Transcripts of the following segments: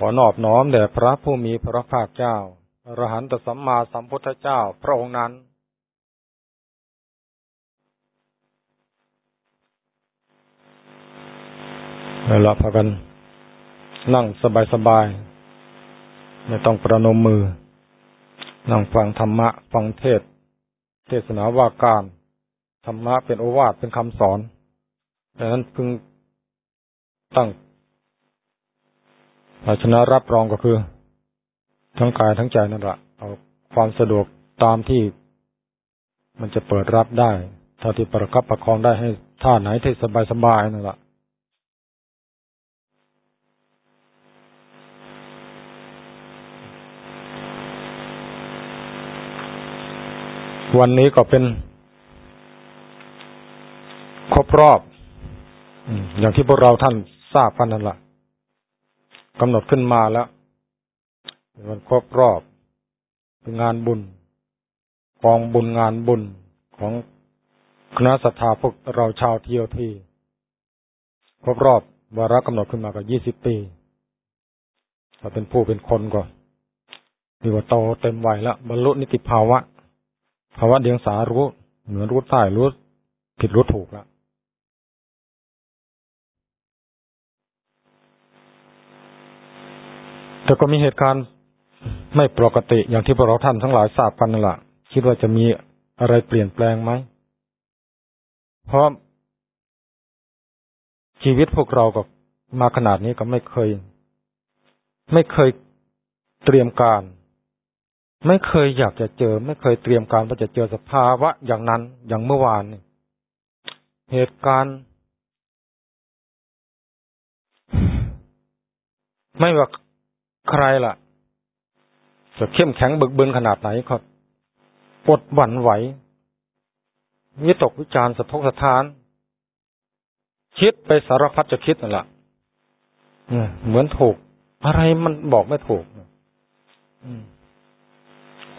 ขอนอบน้อมแด่พระผู้มีพระภาคเจ้าอรหันตสัมมาสัมพุทธเจ้าพระองค์นั้นเวลาพากันนั่งสบายๆ ไม่ต้องประนมมือ นั่งฟังธรรมะ ฟังเทศ เทศนาว่าการ ธรรมะเป็นโอวาทเป็นคำสอนดังนั้นพึงตั้ง ภาชนะรับรองก็คือ ทั้งกายทั้งใจนั่นแหละเอาความสะดวกตามที่ มันจะเปิดรับได้เท่าที่ประคับประคองได้ให้ท่าไหนที่สบายสบายนั่นแหละวันนี้ก็เป็น ครบรอบ อย่างที่พวกเราท่านทราบกันนั่นแหละ กำหนดขึ้นมาแล้ววันครบรอบเป็นงานบุญกองบุญงานบุญของคณะศรัทธาพวกเราชาวเที่ยวที่ครบรอบวาระกำหนดขึ้นมาก็ยี่สิบปี ถ้าเป็นผู้เป็นคนก็ดีกว่าโตเต็มวัยแล้วบรรลุนิติภาวะ ภาวะเดียงสารู้เหนือรู้ใต้รู้ผิดรู้ถูกแล้ว แต่ก็มีเหตุการณ์ไม่ปกติอย่างที่พวกเราท่านทั้งหลายทราบกันนั่นแหละคิดว่าจะมีอะไรเปลี่ยนแปลงไหม เพราะชีวิตพวกเราก็มาขนาดนี้ก็ไม่เคย ไม่เคยเตรียมการ ไม่เคยอยากจะเจอ ไม่เคยเตรียมการว่าจะเจอสภาวะอย่างนั้นอย่างเมื่อวานนี่เหตุการณ์ ไม่ว่า ใครล่ะ จะเข้มแข็งบึกบึนขนาดไหนก็ปดหวั่นไหววิตกวิจารสะทกสะทาน คิดไปสารพัดจะคิดนั่นแหละเหมือนถูก อะไรมันบอกไม่ถูก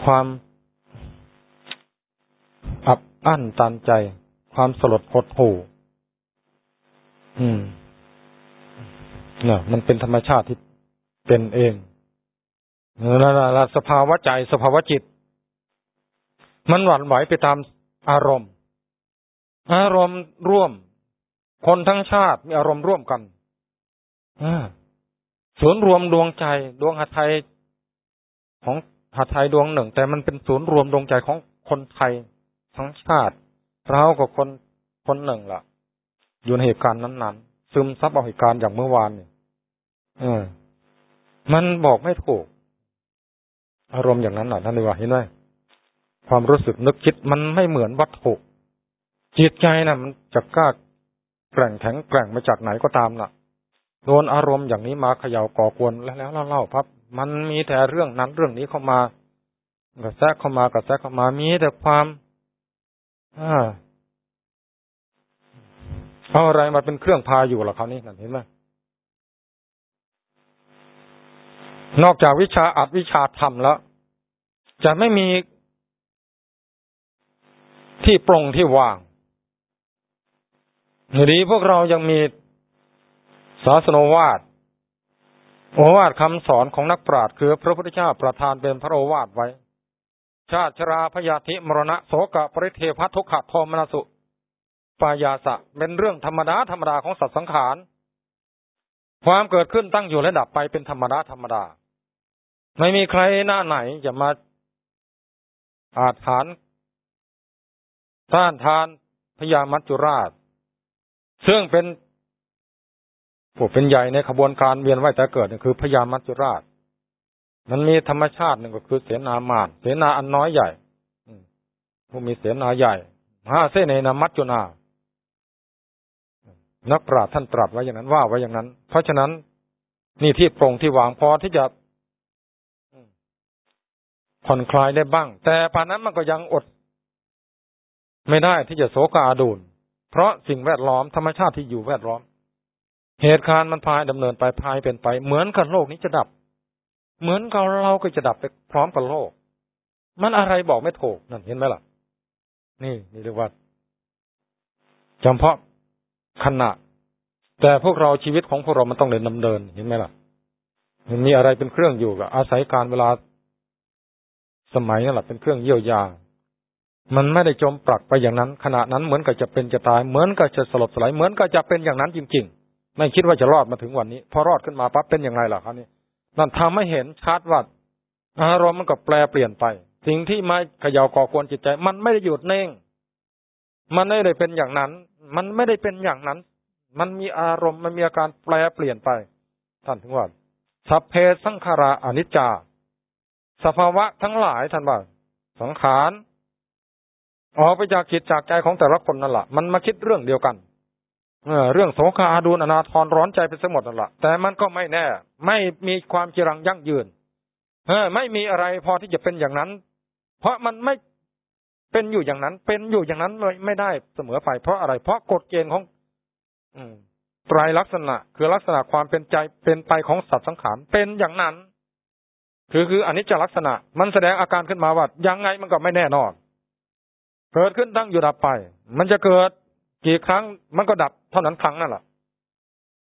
ความอับอั้นตันใจ ความสลดหดหู่อืมเนี่ยมันเป็นธรรมชาติที่ เป็นเองนั่นแหล้วสภาวะใจสภาวะจิต มันหวั่นไหวไปตามอารมณ์ อารมณ์ร่วม คนทั้งชาติมีอารมณ์ร่วมกันศูนย์รวมดวงใจ ดวงหัตถยของหัตถยดวงหนึ่ง แต่มันเป็นศูนย์รวมดวงใจของคนไทยทั้งชาติเรากับคนคนหนึ่งล่ะ อยู่ในเหตุการณ์นั้นๆซึมซับเอาเหตุการณ์อย่างเมื่อวานเนี่ยเออ มันบอกไม่ถูก อารมณ์อย่างนั้นน่ะท่านดีว่าเห็นไหมความรู้สึกนึกคิดมันไม่เหมือนวัตถุจิตใจน่ะ มันจะกล้าแกร่งแข็งแกร่งมาจากไหนก็ตามน่ะโดนอารมณ์อย่างนี้มาเขย่าก่อกวนแล้วแล้วเล่าพับมันมีแต่เรื่องนั้นเรื่องนี้เข้ามากระแทกเข้ามากระแทกเข้ามามีแต่ความอ่าเอาอะไรมาเป็นเครื่องพาอยู่ล่ะคราวนี้นั่นเห็นไหม นอกจากวิชาอัดวิชาธรรมแล้ว จะไม่มีที่ปรงที่ว่างหรือพวกเรายังมีศาสนวาดโอวาทคำสอนของนักปราชญ์คือพระพุทธเจ้าประทานเป็นพระโอวาทไว้ ชาติชราพยาธิมรณะโสกะปริเทพัทุกขะโทมนสุปายาสะเป็นเรื่องธรรมดาธรรมดาของสัตว์สังขาร ความเกิดขึ้นตั้งอยู่และดับไปเป็นธรรมดาธรรมดา ไม่มีใครหน้าไหนจะมาอาถานต้านทานพญามัจจุราช ซึ่งเป็นผู้เป็นใหญ่ในขบวนการเวียนว่ายแต่เกิดนี่คือพญามัจจุราช มันมีธรรมชาติหนึ่งก็คือเสนามานเสนาอันน้อยใหญ่ผู้มีเสนาใหญ่ห้าเสนนามัจจุนานักปราชญ์ท่านตรัสไว้อย่างนั้นว่าไว้อย่างนั้น เพราะฉะนั้นนี่ที่โปร่งที่วางพอที่จะ ผ่อนคลายได้บ้าง แต่ป่านนั้นมันก็ยังอด ไม่ได้ที่จะโศกาดูนเพราะสิ่งแวดล้อมธรรมชาติที่อยู่แวดล้อม เหตุการณ์มันพายดำเนินไปพายเป็นไป เหมือนกับโลกนี้จะดับ เหมือนกับเราก็จะดับไปพร้อมกับโลก มันอะไรบอกไม่ถูกนั่นเห็นไหมล่ะ นี่นี่เรียกว่าจำเพาะขณะ แต่พวกเราชีวิตของพวกเรามันต้องเดินดำเนิน เห็นไหมล่ะมันมีอะไรเป็นเครื่องอยู่ก็อาศัยการเวลา สมัยนั่นแหละเป็นเครื่องเยียวยา มันไม่ได้จมปลักไปอย่างนั้น ขณะนั้นเหมือนกับจะเป็นจะตาย เหมือนกับจะสลบสลายเหมือนกับจะเป็นอย่างนั้นจริง ๆ ไม่คิดว่าจะรอดมาถึงวันนี้ พอรอดขึ้นมาปั๊บเป็นอย่างไรล่ะครับนี่นั่นทำให้เห็นชัดว่าอารมณ์มันก็แปลเปลี่ยนไป สิ่งที่มาเขย่าก่อควรจิตใจ มันไม่ได้หยุดเน่ง มันไม่ได้เป็นอย่างนั้น มันไม่ได้เป็นอย่างนั้น มันมีอารมณ์มันมีอาการแปลเปลี่ยนไปท่านถึงว่าสัพเพสังขาราอนิจจา สภาวะทั้งหลายท่านว่าสังขารออกไปจากจิตจากใจของแต่ละคนนั่นแหละมันมาคิดเรื่องเดียวกันเอเรื่องโสคาอาดูนอนาทรร้อนใจไปทั้งหมดนั่นแหละแต่มันก็ไม่แน่ ไม่มีความจรังยั่งยืน เออ ไม่มีอะไรพอที่จะเป็นอย่างนั้น เพราะมันไม่เป็นอยู่อย่างนั้น เป็นอยู่อย่างนั้นไม่ได้เสมอไปเพราะอะไร เพราะกฎเกณฑ์ของ อืมไตรลักษณะ คือลักษณะความเป็นใจเป็นไปของสัตว์สังขารเป็นอย่างนั้น คือคืออันนี้จะลักษณะ มันแสดงอาการขึ้นมาว่ายังไงมันก็ไม่แน่นอน เกิดขึ้นตั้งอยู่ดับไป มันจะเกิดกี่ครั้งมันก็ดับเท่านั้นครั้งนั่นแหละ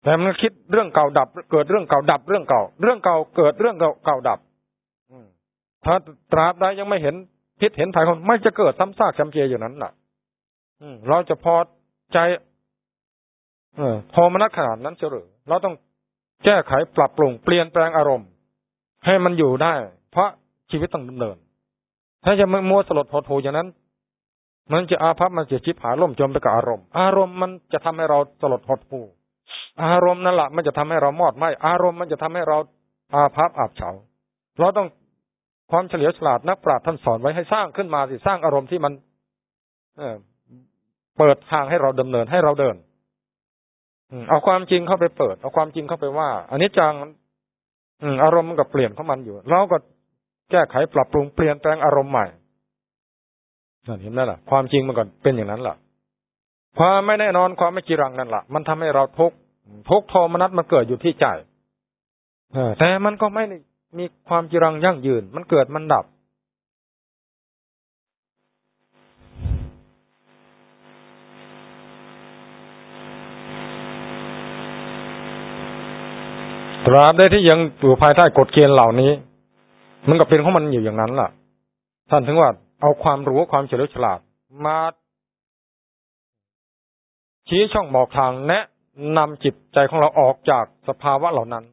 แต่มันคิดเรื่องเก่าดับ เกิดเรื่องเก่าดับเรื่องเก่า เรื่องเก่าเกิดเรื่องเก่าเก่าดับถ้าตราบใดยังไม่เห็นพิษเห็นภัยของไม่จะเกิดซ้ำซากจำเจอยู่นั้นแหละเราจะพอใจเออพอมนัดขนาดนั้นเฉรือเราต้องแก้ไขปรับปรุงเปลี่ยนแปลงอารมณ์ ให้มันอยู่ได้ เพราะชีวิตต้องดำเนิน ถ้าจะมัมัวสลดหดหูอย่างนั้น มันจะอาภัพมันจะชิบหายล่มจมไปกับอารมณ์ อารมณ์มันจะทำให้เราสลดหดหูอารมณ์นั่นแหละมันจะทำให้เรามอดไหมอารมณ์มันจะทำให้เราอาภัพอับเฉาเราต้องความเฉลียวฉลาดนักปราชญ์ท่านสอนไว้ให้สร้างขึ้นมาสิสร้างอารมณ์ที่มันเอเปิดทางให้เราดำเนินให้เราเดินเอาความจริงเข้าไปเปิด เอาความจริงเข้าไปว่าอันนี้จัง อารมณ์มันก็เปลี่ยนของมันอยู่ เราก็แก้ไขปรับปรุงเปลี่ยนแปลงอารมณ์ใหม่นั่นเห็นไหมล่ะ ความจริงมันก็เป็นอย่างนั้นล่ะ ความไม่แน่นอนความไม่จีรังนั่นแหละมันทำให้เราทุกข์ทุกข์โทมนัสมันเกิดอยู่ที่ใจแต่มันก็ไม่มีความจีรังยั่งยืน มันเกิดมันดับ ราบได้ที่ยังอยู่ภายใต้กฎเกณฑ์เหล่านี้ มันก็เป็นของมันอยู่อย่างนั้นล่ะ ท่านถึงว่าเอาความรู้ความเฉลียวฉลาดมาชี้ช่องบอกทางแนะนำจิตใจของเราออกจากสภาวะเหล่านั้น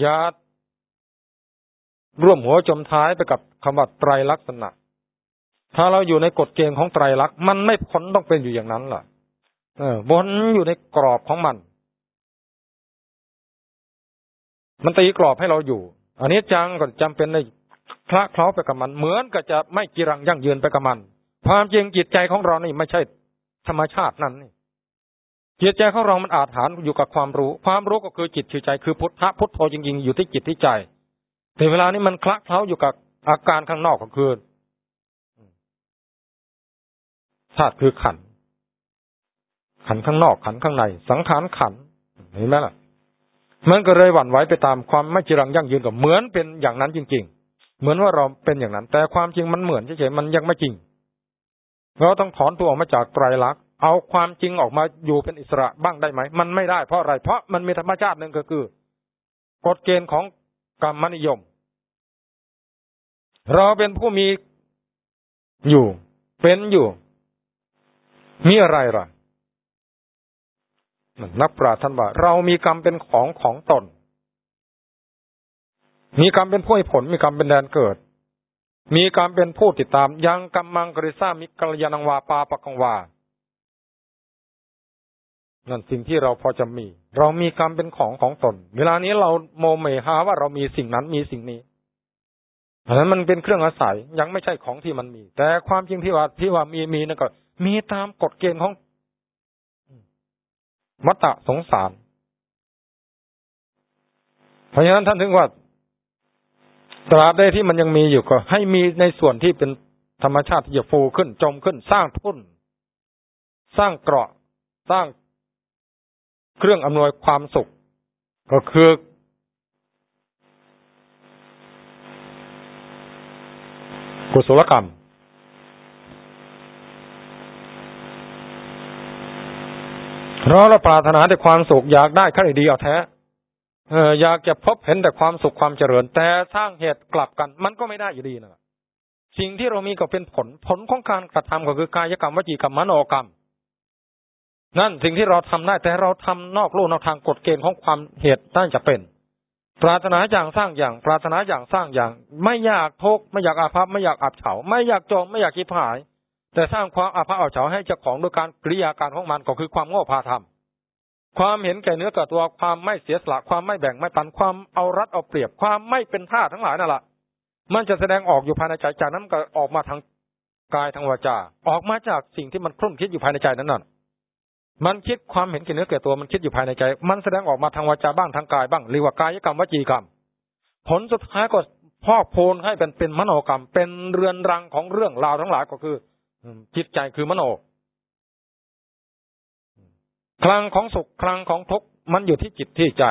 อย่าร่วมหัวจมท้ายไปกับคำว่าไตรลักษณะ ถ้าเราอยู่ในกฎเกณฑ์ของไตรลักษณ์มันไม่พ้นต้องเป็นอยู่อย่างนั้นล่ะ เออบนอยู่ในกรอบของมัน มันตีกรอบให้เราอยู่ อันนี้จังก็จำเป็นในคละเคล้าไปกับมัน เหมือนกับจะไม่กีรังยั่งยืนไปกับมัน ความจริงจิตใจของเรานี่ไม่ใช่ธรรมชาตินั่นนี่จิตใจของเรามันอาจฐานอยู่กับความรู้ ความรู้ก็คือจิตคือใจคือพุทธะพุทโธจริงๆอยู่ที่จิตที่ใจ แต่เวลานี้มันคละเคล้าอยู่กับอาการข้างนอกก็คือธาตุคือขัน ขันข้างนอกขันข้างใน สังขารขันเห็นไหมล่ะ มันก็เลยหวั่นไหวไปตามความไม่จรังยั่งยืนกับเหมือนเป็นอย่างนั้นจริง ๆ เหมือนว่าเราเป็นอย่างนั้น แต่ความจริงมันเหมือนเฉยๆมันยังไม่จริงเราต้องถอนตัวออกมาจากไตรลักษณ์เอาความจริงออกมาอยู่เป็นอิสระบ้างได้ไหม มันไม่ได้เพราะอะไร เพราะมันมีธรรมชาติหนึ่งก็คือกฎเกณฑ์ของกรรมนิยม เราเป็นผู้มีอยู่ เป็นอยู่ มีอะไรล่ะ นักปราชญ์ท่านว่า เรามีกรรมเป็นของของตน มีกรรมเป็นผู้ให้ผล มีกรรมเป็นแดนเกิด มีกรรมเป็นผู้ติดตาม ยังกรรมังกริซามิกัลยานังวาปาปะกังวา นั่นสิ่งที่เราพอจะมี เรามีกรรมเป็นของของตน เวลานี้เราโมเมหาว่าเรามีสิ่งนั้นมีสิ่งนี้อันนั้นมันเป็นเครื่องอาศัยยังไม่ใช่ของที่มันมี แต่ความจริงที่ว่าที่ว่ามีมีนั่นก็ มีตามกฎเกณฑ์ของ มัตตะสงสาร เพราะฉะนั้นท่านถึงว่าตราบใดที่มันยังมีอยู่ก็ ให้มีในส่วนที่เป็นธรรมชาติที่จะฟูขึ้น จมขึ้น สร้างทุ่น สร้างเกราะ สร้างเครื่องอำนวยความสุข ก็คือกุศลกรรม เพราะเราปรารถนาแต่ความสุขอยากได้ขั้นดีเอาแท้เอออยากจะพบเห็นแต่ความสุขความเจริญ แต่สร้างเหตุกลับกัน มันก็ไม่ได้อยู่ดีนะสิ่งที่เรามีก็เป็นผลผลของการกระทำก็คือกายกรรมวจีกรรมมโนกรรม นั่นสิ่งที่เราทำได้แต่เราทำนอกลู่นอกทางกฎเกณฑ์ของความเหตุน่าจะเป็น ปรารถนาอย่างสร้างอย่าง ปรารถนาอย่างสร้างอย่าง ไม่อยากทุกข์ไม่อยากอาภัพไม่อยากอับเฉา ไม่อยากจมไม่อยากคิดหาย แต่สร้างความอาภัพอับเฉาให้เจ้าของโดยการกริยาการของมันก็คือความโง่พาทำความเห็นแก่เนื้อกับตัวความไม่เสียสละความไม่แบ่งไม่ปันความเอารัดเอาเปรียบความไม่เป็นท่าทั้งหลายนั่นแหละมันจะแสดงออกอยู่ภายในใจจากนั้นก็ออกมาทางกายทางวาจาออกมาจากสิ่งที่มันคลุ่นคิดอยู่ภายในใจนั้นน่ะมันคิดความเห็นแก่เนื้อแก่ตัวมันคิดอยู่ภายในใจ มันแสดงออกมาทางวาจาบ้างทางกายบ้างเรียกว่ากายกรรมวจีกรรม ผลสุดท้ายก็พอกโพนให้เป็นเป็นมโนกรรม เป็นเรือนรังของเรื่องราวทั้งหลายก็คือ จิตใจคือมโนคลังของสุขคลังของทุกข์มันอยู่ที่จิตที่ใจ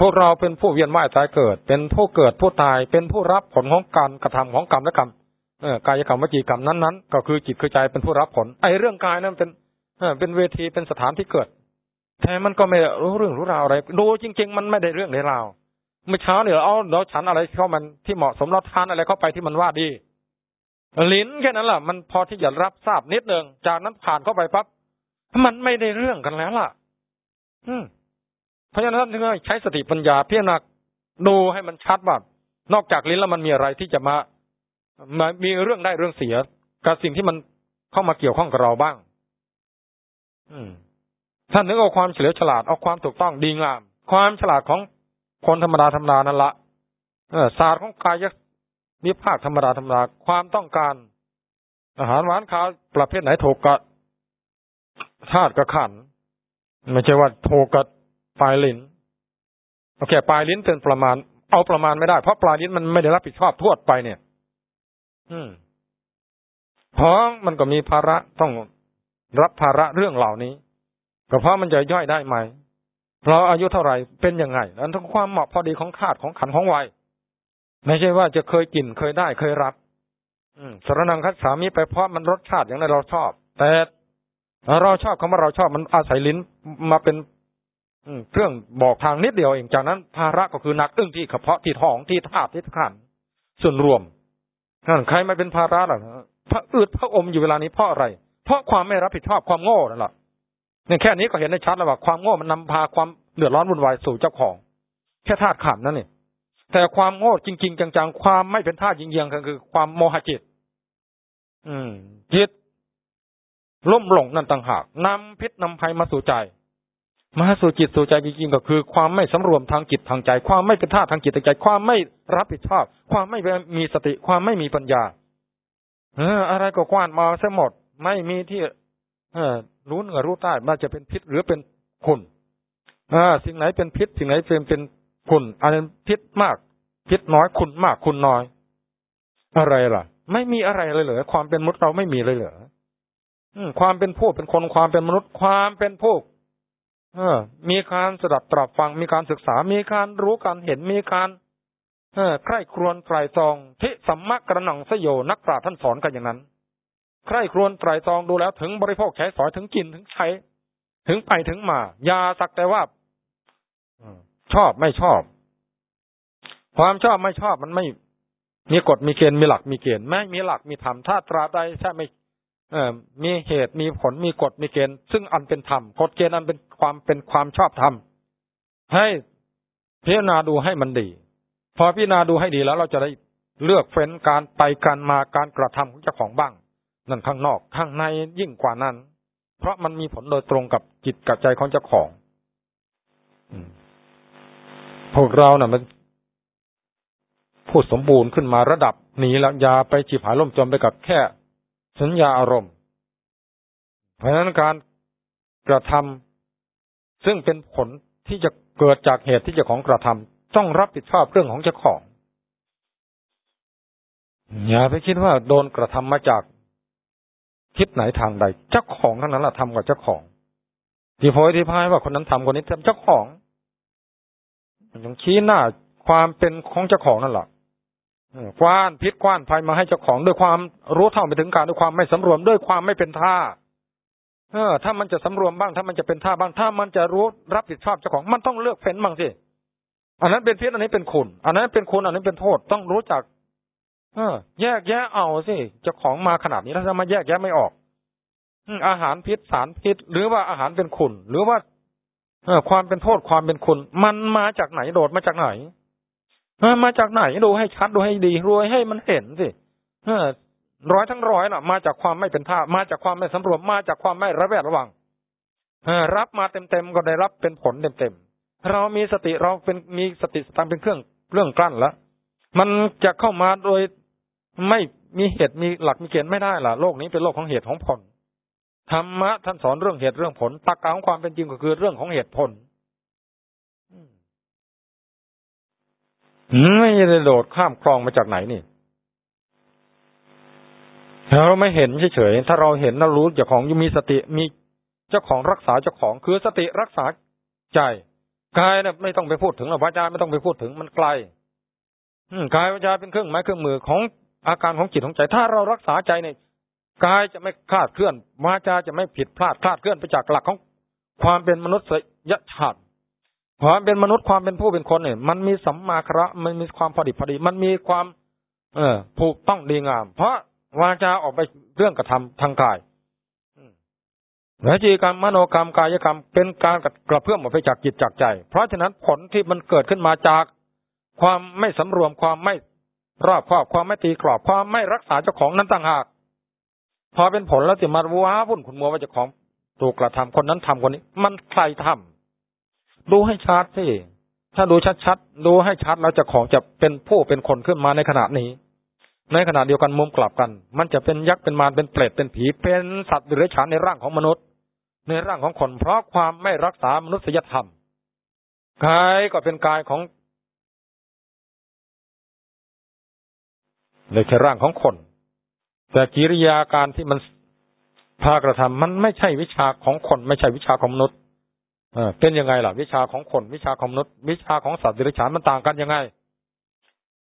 พวกเราเป็นผู้เวียนว่ายตายเกิด เป็นผู้เกิดผู้ตายเป็นผู้รับผลของการกระทำของกรรมและกรรมกายกรรมวจีกรรมนั้นๆ ก็คือจิตคือใจเป็นผู้รับผล ไอ้เรื่องกายนั้นเป็นเป็นเวทีเป็นสถานที่เกิดแต่มันก็ไม่รู้เรื่องรู้ราวอะไรดูจริง ๆ มันไม่ได้เรื่องในราวเมื่อเช้าเนี่ยเอาเราฉันอะไรเข้ามันที่เหมาะสมเราทานอะไรเข้าไปที่มันว่าดี ลิ้นแค่นั้นแหละมันพอที่จะรับทราบนิดนึงจากนั้นผ่านเข้าไปปั๊บมันไม่ได้เรื่องกันแล้วล่ะ อืมเพราะฉะนั้นท่านถึงใช้สติปัญญาพิจารณาดูให้มันชัดว่านอกจากลิ้นแล้วมันมีอะไรที่จะมามามีเรื่องได้เรื่องเสียกับสิ่งที่มันเข้ามาเกี่ยวข้องกับเราบ้าง อืมท่านนึกเอาความเฉลียวฉลาดเอาความถูกต้องดีงาม ความฉลาดของคนธรรมดาธรรมดานั่นละศาสตร์ของกาย มีภาคธรรมดาธรรมดาความต้องการ อาหารหวานข้าวประเภทไหนถูกกับธาตุกับขันไม่ใช่ว่าถูกกับปลายลิ้นโอเคปลายลิ้นเป็นประมาณ เอาประมาณไม่ได้เพราะปลายลิ้นมันไม่ได้รับผิดชอบทั่วไปเนี่ย อืมท้องมันก็มีภาระต้องรับภาระเรื่องเหล่านี้ก็เพราะมันจะย่อยได้ไหมเราอายุเท่าไหร่เป็นยังไงอันทั้งความเหมาะพอดีของธาตุของขันของวัย ไม่ใช่ว่าจะเคยกินเคยได้เคยรับ อืมสรนังคัดสามีไปเพราะมันรสชาติอย่างนั้นเราชอบ แต่เราชอบคำว่าเราชอบมันอาศัยลิ้นมาเป็นเครื่องบอกทางนิดเดียวเองจากนั้นภาระก็คือหนักอึ้งที่เพาะที่ท้องที่ธาตุที่ขันส่วนรวมนั่นใครไม่เป็นภาระล่ะพระอืดพระอมอยู่เวลานี้เพราะอะไร เพราะความไม่รับผิดชอบความโง่นั่นแหละเนี่ยแค่นี้ก็เห็นได้ชัดแล้วว่าความโง่มันนำพาความเดือดร้อนวุ่นวายสู่เจ้าของ แค่ธาตุขันนั่นเอง แต่ความโง่จริง ๆ จังๆ ความไม่เป็นธาตุยิงเยียงก็คือ ความโมหะจิต อืมจิตล่มหลงนั่นต่างหากนำพิษนำภัยมาสู่ใจ มาสู่จิตสู่ใจจริงๆ ก็คือ ความไม่สำรวมทางจิตทางใจ ความไม่เป็นท่าทางจิตทางใจ ความไม่รับผิดชอบ ความไม่มีสติ ความไม่มีปัญญา เออ อะไรก็กว้านมาซะหมด ไม่มีที่ เออรู้เหนือรู้ใต้มันจะเป็นพิษหรือเป็นคุณอ่าสิ่งไหนเป็นพิษ สิ่งไหนเป็นเป็น คุณอันนั้นพิษมาก พิษน้อยคุณมากคุณน้อย อะไรล่ะ ไม่มีอะไรเลยเหรอความเป็นมนุษย์เราไม่มีเลยเหรอความเป็นผู้เป็นคนความเป็นมนุษย์ความเป็นผู้เออ มีการสดับตรับฟังมีการศึกษา มีการรู้การเห็นมีการเออใคร่ครวญไตรตรองทิสัมมะกระหนังสยโยนักปราชญ์ท่านสอนกันอย่างนั้น ใคร่ครวญไตรตรองดูแล้วถึงบริโภคใช้สอยถึงกินถึงใช้ ถึงไปถึงมา ยาสักแต่ว่า ชอบไม่ชอบ ความชอบไม่ชอบมันไม่มีกฎมีเกณฑ์มีหลักมีเกณฑ์ไม่มีหลักมีธรรมถ้าตราใดใช่ไม่เออมีเหตุมีผลมีกฎมีเกณฑ์ ซึ่งอันเป็นธรรมกฎเกณฑ์อันเป็นความเป็นความชอบธรรมให้พิจารณาดูให้มันดี พอพิจารณาดูให้ดีแล้วเราจะได้เลือกเฟ้นการไปการมาการกระทำของเจ้าของบ้าง นั่นข้างนอกข้างในยิ่งกว่านั้น เพราะมันมีผลโดยตรงกับจิตกับใจของเจ้าของ พวกเราเนะ่ะมันพูดสมบูรณ์ขึ้นมาระดับนี้ล้วยาไปจีบหายล่มจมไปกับแค่ สัญญาอารมณ์ เพราะฉะนั้นการกระทำซึ่งเป็นผลที่จะเกิดจากเหตุที่เจ้าของกระทำต้องรับผิดชอบเรื่องของเจ้าของอย่าไปคิดว่าโดนกระทำมาจากคิดไหนทางใด เจ้าของเทั้งนั้นแหละทำกับเจ้าของที่โพยที่พายว่าคนนั้นทำคนนี้ทำเจ้าของ ยังชี้หน้าความเป็นของเจ้าของนั่นแหละคว้านพิษคว้านภัยมาให้เจ้าของด้วยความรู้เท่าไม่ถึงการด้วยความไม่สำรวมด้วยความไม่เป็นท่า เออ ถ้ามันจะสำรวมบ้าง ถ้ามันจะเป็นท่าบ้าง ถ้ามันจะรู้รับผิดชอบเจ้าของ มันต้องเลือกเฟ้นบ้างสิอันนั้นเป็นพิษอันนี้เป็นคุณ อันนั้นเป็นคุณอันนี้เป็นโทษต้องรู้จัก เออ แยกแยะเอาสิเจ้าของมาขนาดนี้แล้วจะมาแยกแยะไม่ออกอาหารพิษสารพิษ หรือว่าอาหารเป็นคุณ หรือว่า เออความเป็นโทษความเป็นคุณ มันมาจากไหนโดดมาจากไหนมาจากไหนดูให้ชัดดูให้ดีรวยให้มันเห็นสิเออร้อยทั้งร้อยน่ะ มาจากความไม่เป็นท่ามาจากความไม่สำรวมมาจากความไม่ระแวดระวังรับมาเต็มๆก็ได้รับเป็นผลเต็มๆเรามีสติเราเป็นมีสติสตังเป็นเครื่องเรื่องกลั้นล้วมันจะเข้ามาโดยไม่มีเหตุมีหลักมีเกณฑ์ไม่ได้ล่ะ โลกนี้เป็นโลกของเหตุของผล ธรรมะท่านสอนเรื่องเหตุเรื่องผลตรกกาของความเป็นจริงก็คือเรื่องของเหตุผลไม่ได้โดดข้ามคลองมาจากไหนนี่เราไม่เห็นเฉยๆถ้าเราเห็นเรารู้เจ้าของยังมีสติมีเจ้าของรักษาเจ้าของคือสติรักษาใจกายเนี่ยไม่ต้องไปพูดถึงหรอกวาจาไม่ต้องไปพูดถึงมันไกลกายวาจาเป็นเครื่องไม้เครื่องมือของอาการของจิตของใจ ถ้าเรารักษาใจเนี่ย กายจะไม่คลาดเคลื่อนวาจาจะไม่ผิดพลาดคลาดเคลื่อนไปจากหลักของความเป็นมนุษยชาติความเป็นมนุษย์ความเป็นผู้เป็นคนเนี่ยมันมีสัมมาคระมันมีความพอดีพอดี มันมีความ เออถูกต้องดีงาม เพราะวาจาออกไปเรื่องกระทำทางกายวิจีกรรมมโนกรรมกายกรรมเป็นการกระเพื่อมออกไปจากจิตจากใจ เพราะฉะนั้นผลที่มันเกิดขึ้นมาจากความไม่สำรวมความไม่รอบครอบความไม่ตีกรอบความไม่รักษาเจ้าของนั้นต่างหาก พอเป็นผลแล้วจะมาว้าวุ่นขุนมัวว่าจ้าของถูกกระทำคนนั้นทำคนนี้ มันใครทำดูให้ชัดสิถ้าดูชัดๆดูให้ชัดแล้วจะของจะเป็นผู้เป็นคนขึ้นมาในขณะนี้ ในขณะเดียวกันมุมกลับกัน มันจะเป็นยักษ์เป็นมารเป็นเปรตเป็นผีเป็นสัตว์เดรัจฉานในร่างของมนุษย์ ในร่างของคน เพราะความไม่รักษามนุษยธรรมกายก็เป็นกายของในแค่ร่างของคน แต่กิริยาการที่มันพากระทำมันไม่ใช่วิชาของคน ไม่ใช่วิชาของมนุษย์เป็นยังไงล่ะ วิชาของคนวิชาของมนุษย์ วิชาของสัตว์เดรัจฉานมันต่างกันยังไง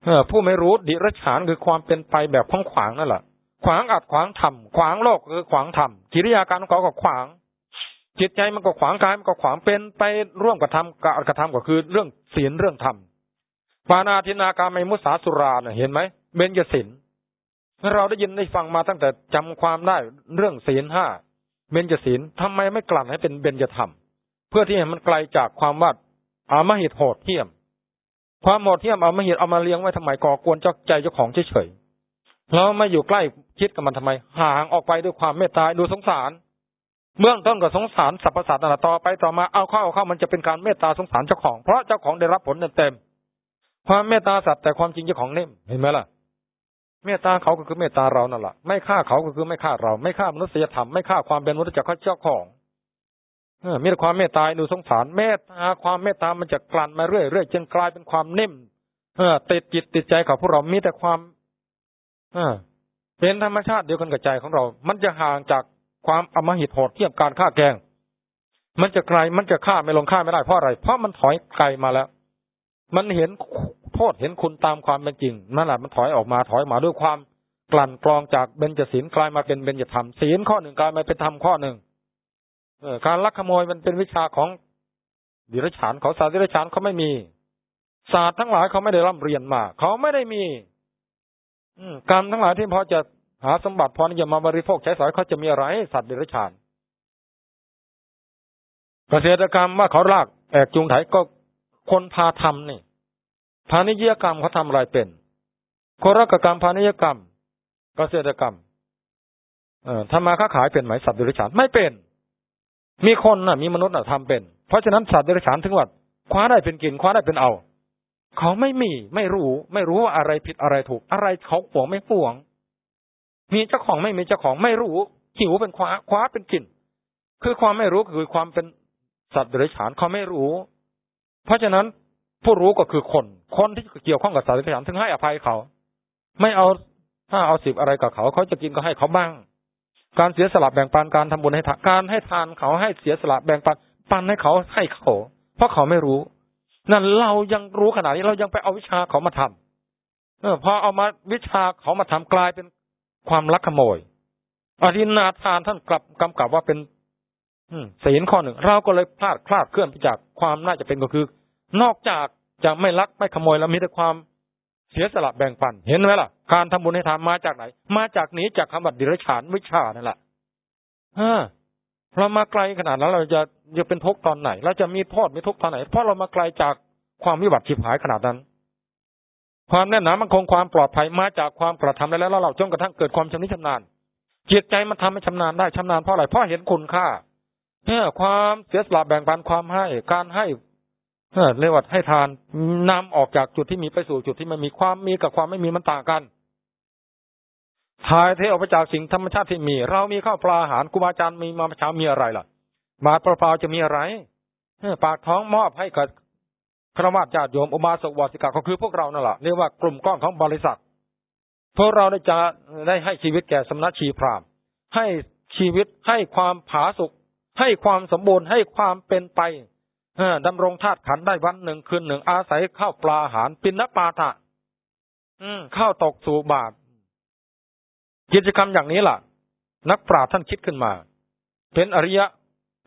เอผู้ไม่รู้ดิรฉานคือความเป็นไปแบบขวางขวางนั่นแหละขวางอัดขวางทำขวางโลกคือขวางทำกิริยาการของเขาก็ขวาง จิตใจมันก็ขวางกายมันก็ขวางเป็นไปร่วมกับทำกับกระทำก็คือเรื่องศีลเรื่องธรรมปานาธินาการไมมุสาสุราเนี่ยเห็นไหมเบญจศีล เราได้ยินได้ฟังมาตั้งแต่จำความได้เรื่องศีลห้าเบญจศีลทำไมไม่กลั่นให้เป็นเบญจธรรม เพื่อที่ให้มันไกลจากความว่าอามหิตโหดเที่ยม ความโหดเที่ยมอามาเหียดเอามาเลี้ยงไว้ทำไมก่อกวนเจ้าใจเจ้าของเฉยๆเราไม่อยู่ใกล้คิดกับมันทำไม ห่างออกไปด้วยความเมตตาดูสงสาร เบื้องต้นก็สงสารสรรพสัตว์ต่อไปต่อมาเอาเข้าเอาเข้ามันจะเป็นการเมตตาสงสารเจ้าของเพราะเจ้าของได้รับผลเต็มๆความเมตตาสัตว์แต่ความจริงเจ้าของเน่มเห็นไหมล่ะ เมตตาเขาก็คือเมตตาเรานั่นแหละไม่ฆ่าเขาก็คือไม่ฆ่าเรา ไม่ฆ่ามนุษยธรรมไม่ฆ่าความเป็นมนุษย์เจ้าของมีแต่ความเมตตาดูสงสารเมตตาความเมตตามันจะกลั่นมาเรื่อยเรื่อยจนกลายเป็นความนิ่มเออติดจิตติดใจของพวกเรามีแต่ความเออเป็นธรรมชาติเดียวกันกับใจของเรา มันจะห่างจากความอมหิตโหดเทียบการฆ่าแกง มันจะไกลมันจะฆ่าไม่ลงฆ่าไม่ได้เพราะอะไร เพราะมันถอยไกลมาแล้ว มันเห็น ษเห็นคุณตามความเป็นจริงนั่นแหละมันถอยออกมาถอยมาด้วยความกลั่นกรองจากเบญจศีลกลายมาเป็นเบญจธรรมศีลข้อหนึ่งกลายมาเป็นธรรมข้อหนึ่งการลักขโมยมันเป็นวิชาของดิรฉานเขาสาดิรฉานเขาไม่มีศาสตร์ทั้งหลายเขาไม่ได้ร่ำเรียนมาเขาไม่ได้มีกรรมทั้งหลายที่พอจะหาสมบัติพอที่จะมาบริโภคใช้สอยเขาจะมีอะไรสัตว์ดิรฉานเกษตรกรรมว่าเขาลากแอกจูงไถก็คนพาทำนี่ พาณิชยกรรมเขาทำอะไรเป็นโครกกรรมพาณิชยกรรม เกษตรกรรม เอ่อทำมาค้าขายเป็นไหมสัตว์ดิรฉานไม่เป็น มีคนน่ะ มีมนุษย์น่ะทำเป็น เพราะฉะนั้นสัตว์เดรัจฉานถึงว่าคว้าได้เป็นกินคว้าได้เป็นเอา เขาไม่มีไม่รู้ ไม่รู้ว่าอะไรผิดอะไรถูก อะไรเขาหวงไม่หวง มีเจ้าของไม่มีเจ้าของไม่รู้ หิวเป็นคว้าคว้าเป็นกิน คือความไม่รู้คือความเป็นสัตว์เดรัจฉานเขาไม่รู้ เพราะฉะนั้น ผู้รู้ก็คือคน คนที่เกี่ยวข้องกับสัตว์เดรัจฉานถึงให้อภัยเขา ไม่เอาถ้าเอาสิบอะไรกับเขาเขาจะกินก็ให้เขาบ้าง การเสียสละแบ่งปันการทำบุญให้ทานการให้ทานเขาให้เสียสละแบ่งปันปันให้เขาให้เขา เพราะเขาไม่รู้ นั่นเรายังรู้ขนาดนี้เรายังไปเอาวิชาเขามาทำเออพอเอามาวิชาเขามาทำกลายเป็นความลักขโมยอธินาทานท่านกลับกำกับว่าเป็นศีลข้อหนึ่ง เราก็เลยพลาดคลาดเคลื่อนไปจากความน่าจะเป็นก็คือ นอกจากจะไม่ลักไม่ขโมยแล้วมีแต่ความเสียสละแบ่งปัน เห็นไหมล่ะ การทำบุญให้ทานมาจากไหน มาจากนี้จากคำบัตรดิรฉานวิชานั่นแหละฮะเรามาไกลขนาดนั้นเราจะจะเป็นทุกตอนไหนเราจะมีโทษมีทุกตอนไหน เพราะเรามาไกลจากความวิบัติฉิบหายขนาดนั้น ความแน่นหนามันคงความปลอดภัยมาจากความกระทำแล้วแล้วเราจนกระทั่งเกิดความชำนิชำนาญจิตใจมันทำให้ชำนาญได้ชำนาญเพราะอะไรเพราะเห็นคุณค่าเนี่ยความเสียสละแบ่งปันความให้ การให้ เรียกว่าให้ทานนำออกจากจุดที่มีไปสู่จุดที่ไม่มีความมีกับความไม่มีมันต่างกันทายเทออกไปจากสิ่งธรรมชาติที่มี เรามีข้าวปลาอาหารครูบาอาจารย์มีมาเช้ามีอะไรล่ะ บาตรเปล่าจะมีอะไรปากท้องมอบให้กับครวญญาติโยมอุบาสกวาสิกาก็คือพวกเรานั่นแหละเรียกว่ากลุ่มก้อนของบริษัทพวกเราได้จะได้ให้ชีวิตแก่สมณชีพรามให้ชีวิตให้ความผาสุกให้ความสมบูรณ์ให้ความเป็นไป ดำรงธาตุขันได้วันหนึ่งคืนหนึ่งอาศัยข้าวปลาอาหารปินนปาทะข้าวตกสู่บาท กิจกรรมอย่างนี้ล่ะ นักปราชญ์ท่านคิดขึ้นมา เป็นอริยะ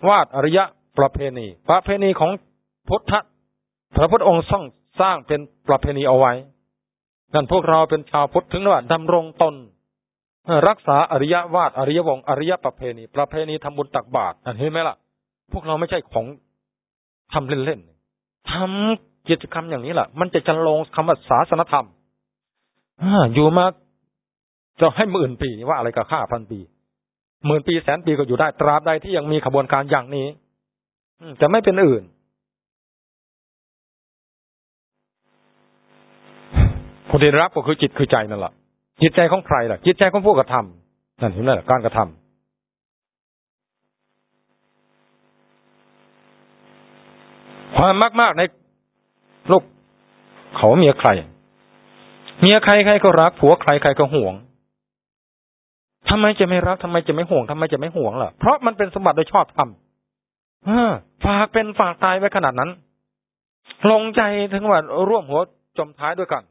วาดอริยะประเพณี ประเพณีของพุทธพระพุทธองค์สร้างสร้างเป็นประเพณีเอาไว้นั่นพวกเราเป็นชาวพุทธถึงว่าดำรงตนรักษาอริยวาดอริยวงอริยประเพณี ประเพณีทำบุญตักบาตรเห็นไหมล่ะ พวกเราไม่ใช่ของ ทำเล่นๆทำกิจกรรมอย่างนี้แหละมันจะจันลงคำว่าศาสนธรรมอยู่มาจะให้หมื่นปีว่าอะไรกับข้าพันปีหมื่นปีแสนปีก็อยู่ได้ตราบใดที่ยังมีขบวนการอย่างนี้จะไม่เป็นอื่นคนที่รับก็คือจิตคือใจนั่นแหละจิตใจของใครล่ะ จิตใจของผู้กระทำนั่นเห็นไหมการกระทำ ความมาก ๆ ในลูกเขาเมียใคร เมียใครใครก็รัก ผัวใครใครก็ห่วงทำไมจะไม่รักทำไมจะไม่ห่วงทำไมจะไม่ห่วงล่ะ เพราะมันเป็นสมบัติโดยชอบทำฝากเป็นฝากตายไว้ขนาดนั้น ลงใจถึงว่าร่วมหัวจมท้ายด้วยกัน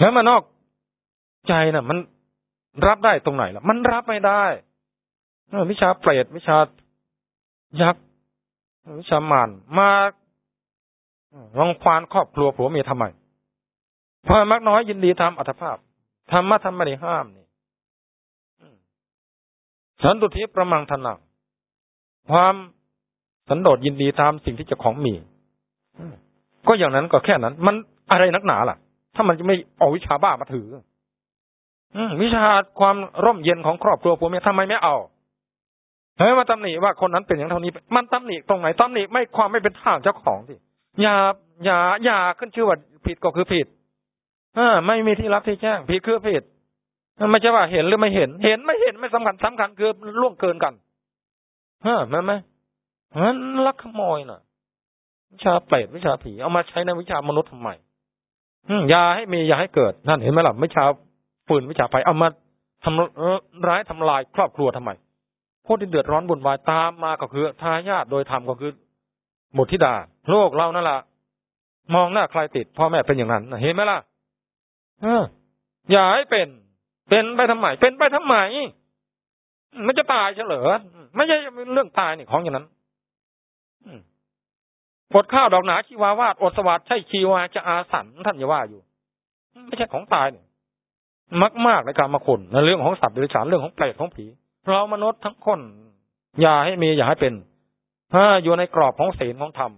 แล้วมานอกใจน่ะ มันรับได้ตรงไหนล่ะ มันรับไม่ได้วิชาเปรตวิชายักษ์ วิชามานมารังควานครอบครัวผัวเมียทำไมพอมักน้อยยินดีทำอัตภาพธรรมะธรรมไม่ได้ห้ามนี่สันตุทิประมังทนังความสันโดษยินดีตามสิ่งที่เจ้าของมีก็อย่างนั้นก็แค่นั้น มันอะไรนักหนาล่ะ ถ้ามันจะไม่เอาวิชาบ้ามาถือวิชาความร่มเย็นของครอบครัวผัวเมียทำไมไม่เอา เฮ้ยมาตำหนิว่าคนนั้นเป็นอย่างเท่านี้ มันตำหนิตรงไหนตำหนิไม่ความไม่เป็นทางเจ้าของสิอย่าอย่าอย่าขึ้นชื่อว่าผิดก็คือผิดอไม่มีที่รับที่แจ้งผิดคือผิดไม่ใช่ว่าเห็นหรือไม่เห็น เห็นไม่เห็นไม่สำคัญสำคัญคือล่วงเกินกันฮะมันไหมมันลักขโมยน่ะ วิชาเปรตวิชาผีเอามาใช้ในวิชามนุษย์ทำไมอย่าให้มีอย่าให้เกิดนั่นเห็นไหมล่ะวิชาปืนวิชาไฟเอามาทำร้ายทำลายครอบครัวทำไม ผู้ที่เดือดร้อนบุญวายตามมาก็คือทายาทโดยธรรมก็คือหมดทิดา โลกเรานั่นแหละมองหน้าใครติดพ่อแม่เป็นอย่างนั้นเห็นไหมล่ะเอออย่าให้เป็น เป็นไปทำไมเป็นไปทำไมมันจะตายเฉลอไม่ใช่เรื่องตายนี่ของอย่างนั้นอดข้าวดอกหนาชีวาวาดอดสวัสดิ์ใช่ชีวาจะอาสันท่านอย่าว่าอยู่ ไม่ใช่ของตายเนี่ยมากมากในการมาคนในเรื่องของสัตว์เดรัจฉานเรื่องของเปรตของผี เรามนุษย์ทั้งคน อย่าให้มีอย่าให้เป็นถ้าอยู่ในกรอบของศีลของธรรม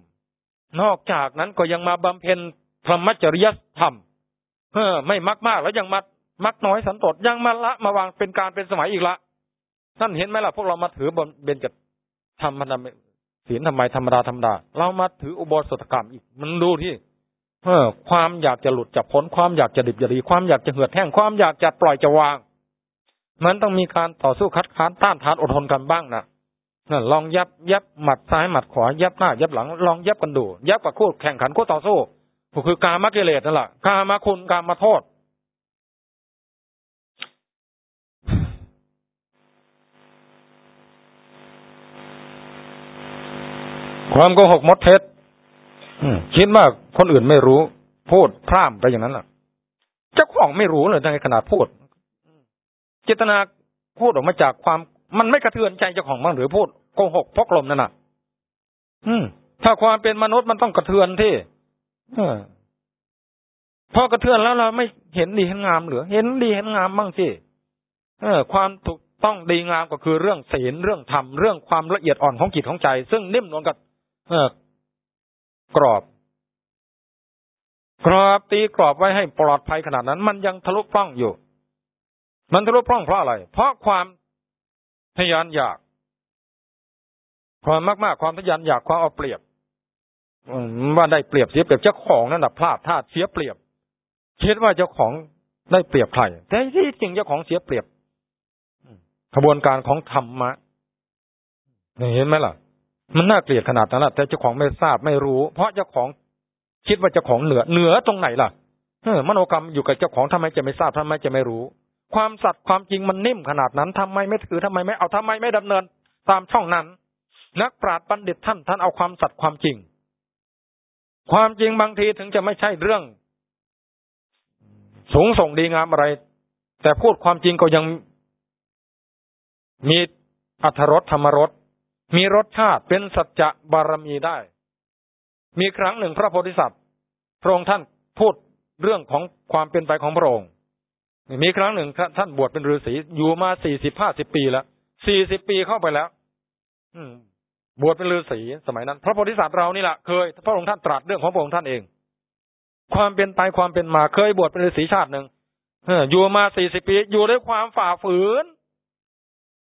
นอกจากนั้นก็ยังมาบำเพ็ญธรรมจริยธรรมเออไม่มักมากแล้วยังมามักน้อยสันตดยังมาละมาวางเป็นการเป็นสมัยอีกละท่านเห็นไหมล่ะพวกเรามาถือบนเบญจธรรมธรรมศีลทำไมธรรมดาธรรมดา เรามาถืออุโบสถกรรมอีก มันดูที่ เออ ความอยากจะหลุดจากพ้นความอยากจะดิบจะดี ความอยากจะเหือดแห้งความอยากจะปล่อยจะวาง มันต้องมีการต่อสู้คัดค้านต้านทานอดทนกันบ้างนะนั่นลองยับยับหมัดซ้ายหมัดขวายับหน้า ยับหลัง ลองยับกันดู ยับกับคู่แข่งขันคู่ต่อสู้ก็คือการมากิเลสนั่นแหละการมาคุณการมาโทษ ความโกหกมดเท็จคิดว่าคนอื่นไม่รู้ พูดพร่ำไปอย่างนั้นแหละเจ้าของไม่รู้เลยในขนาดพูด เจตนาพูดออกมาจากความมันไม่กระเทือนใจเจ้าของบ้างหรือพูดโกหกพกลมนั่นน่ะ อืม ถ้าความเป็นมนุษย์มันต้องกระเทือนที่เออพอกระเทือนแล้วเราไม่เห็นดีเห็นงามหรือเห็นดีเห็นงามบ้างสิเออ ความถูกต้องดีงามก็คือเรื่องศีลเรื่องธรรมเรื่องความละเอียดอ่อนของจิตของใจ ซึ่งนิ่มนวลกับเออกรอบ กรอบตีกรอบไว้ให้ปลอดภัยขนาดนั้น มันยังทะลุปล้องอยู่ มันทะลุปล้องเพราะอะไร เพราะความทยานอยาก ความมากๆ ความทยานอยากความเอาเปรียบว่าได้เปรียบเสียเปรียบเจ้าของนั่นแหะพลาดท่าเสียเปรียบคิดว่าเจ้าของได้เปรียบใครแต่ที่จริงเจ้าของเสียเปรียบขบวนการของธรรมะเห็นไหมล่ะ มันน่าเกลียดขนาดนั้นแหละแต่เจ้าของไม่ทราบไม่รู้ เพราะเจ้าของคิดว่าเจ้าของเหนือเหนือตรงไหนล่ะเออมโนกรรมอยู่กับเจ้าของทำไมจะไม่ทราบทำไมจะไม่รู้ ความสัตย์ความจริงมันนิ่มขนาดนั้นทำไมไม่ถือทำไมไม่เอาทำไมไม่ดำเนินตามช่องนั้น นักปราชญ์บัณฑิตท่านท่านเอาความสัตย์ความจริง ความจริงบางทีถึงจะไม่ใช่เรื่อง สูงส่งดีงามอะไร แต่พูดความจริงก็ยังมีอัธรสธรรมรสมีรสชาติเป็นสัจจะบารมีได้ มีครั้งหนึ่งพระโพธิสัตว์พระองค์ท่านพูดเรื่องของความเป็นไปของพระองค์ มีครั้งหนึ่งท่านบวชเป็นฤาษีอยู่มาสี่สิบห้าสิบปีแล้วสี่สิบปีเข้าไปแล้ว อืบวชเป็นฤาษีสมัยนั้น พระโพธิสัตว์เรานี่แหละเคยพระองค์ท่านตรัสเรื่องของพระองค์ท่านเอง ความเป็นไปความเป็นมาเคยบวชเป็นฤาษีชาติหนึ่งอยู่มาสี่สิบปีอยู่ด้วยความฝ่าฝืน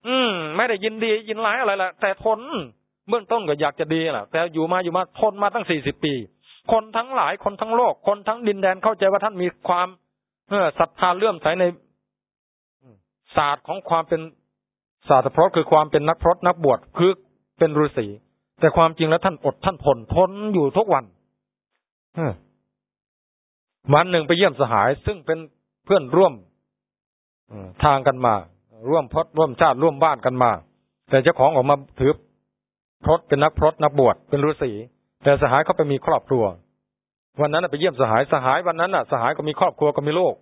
อืม ไม่ได้ยินดียินร้ายอะไรแหละแต่ทนเบื้องต้นก็อยากจะดีแหละแต่อยู่มาอยู่มาทนมาตั้งสี่สิบปี คนทั้งหลายคนทั้งโลก คนทั้งดินแดนเข้าใจว่าท่านมีความ เออศรัทธาเลื่อมใสในศาสตร์ของความเป็นศาสตร์พรตคือความเป็นนักพรตนักบวชคือเป็นฤาษีแต่ความจริงแล้วท่านอดท่านทนทนอยู่ทุกวันวันหนึ่งไปเยี่ยมสหาย ซึ่งเป็นเพื่อนร่วมทางกันมา ร่วมพศร่วมชาติร่วมบ้านกันมา แต่เจ้าของออกมาถือพศเป็นนักพศนักบวชเป็นฤาษีแต่สหายเขาไปมีครอบครัว วันนั้นไปเยี่ยมสหายสหายวันนั้นน่ะ สหายก็มีครอบครัวก็มีลูก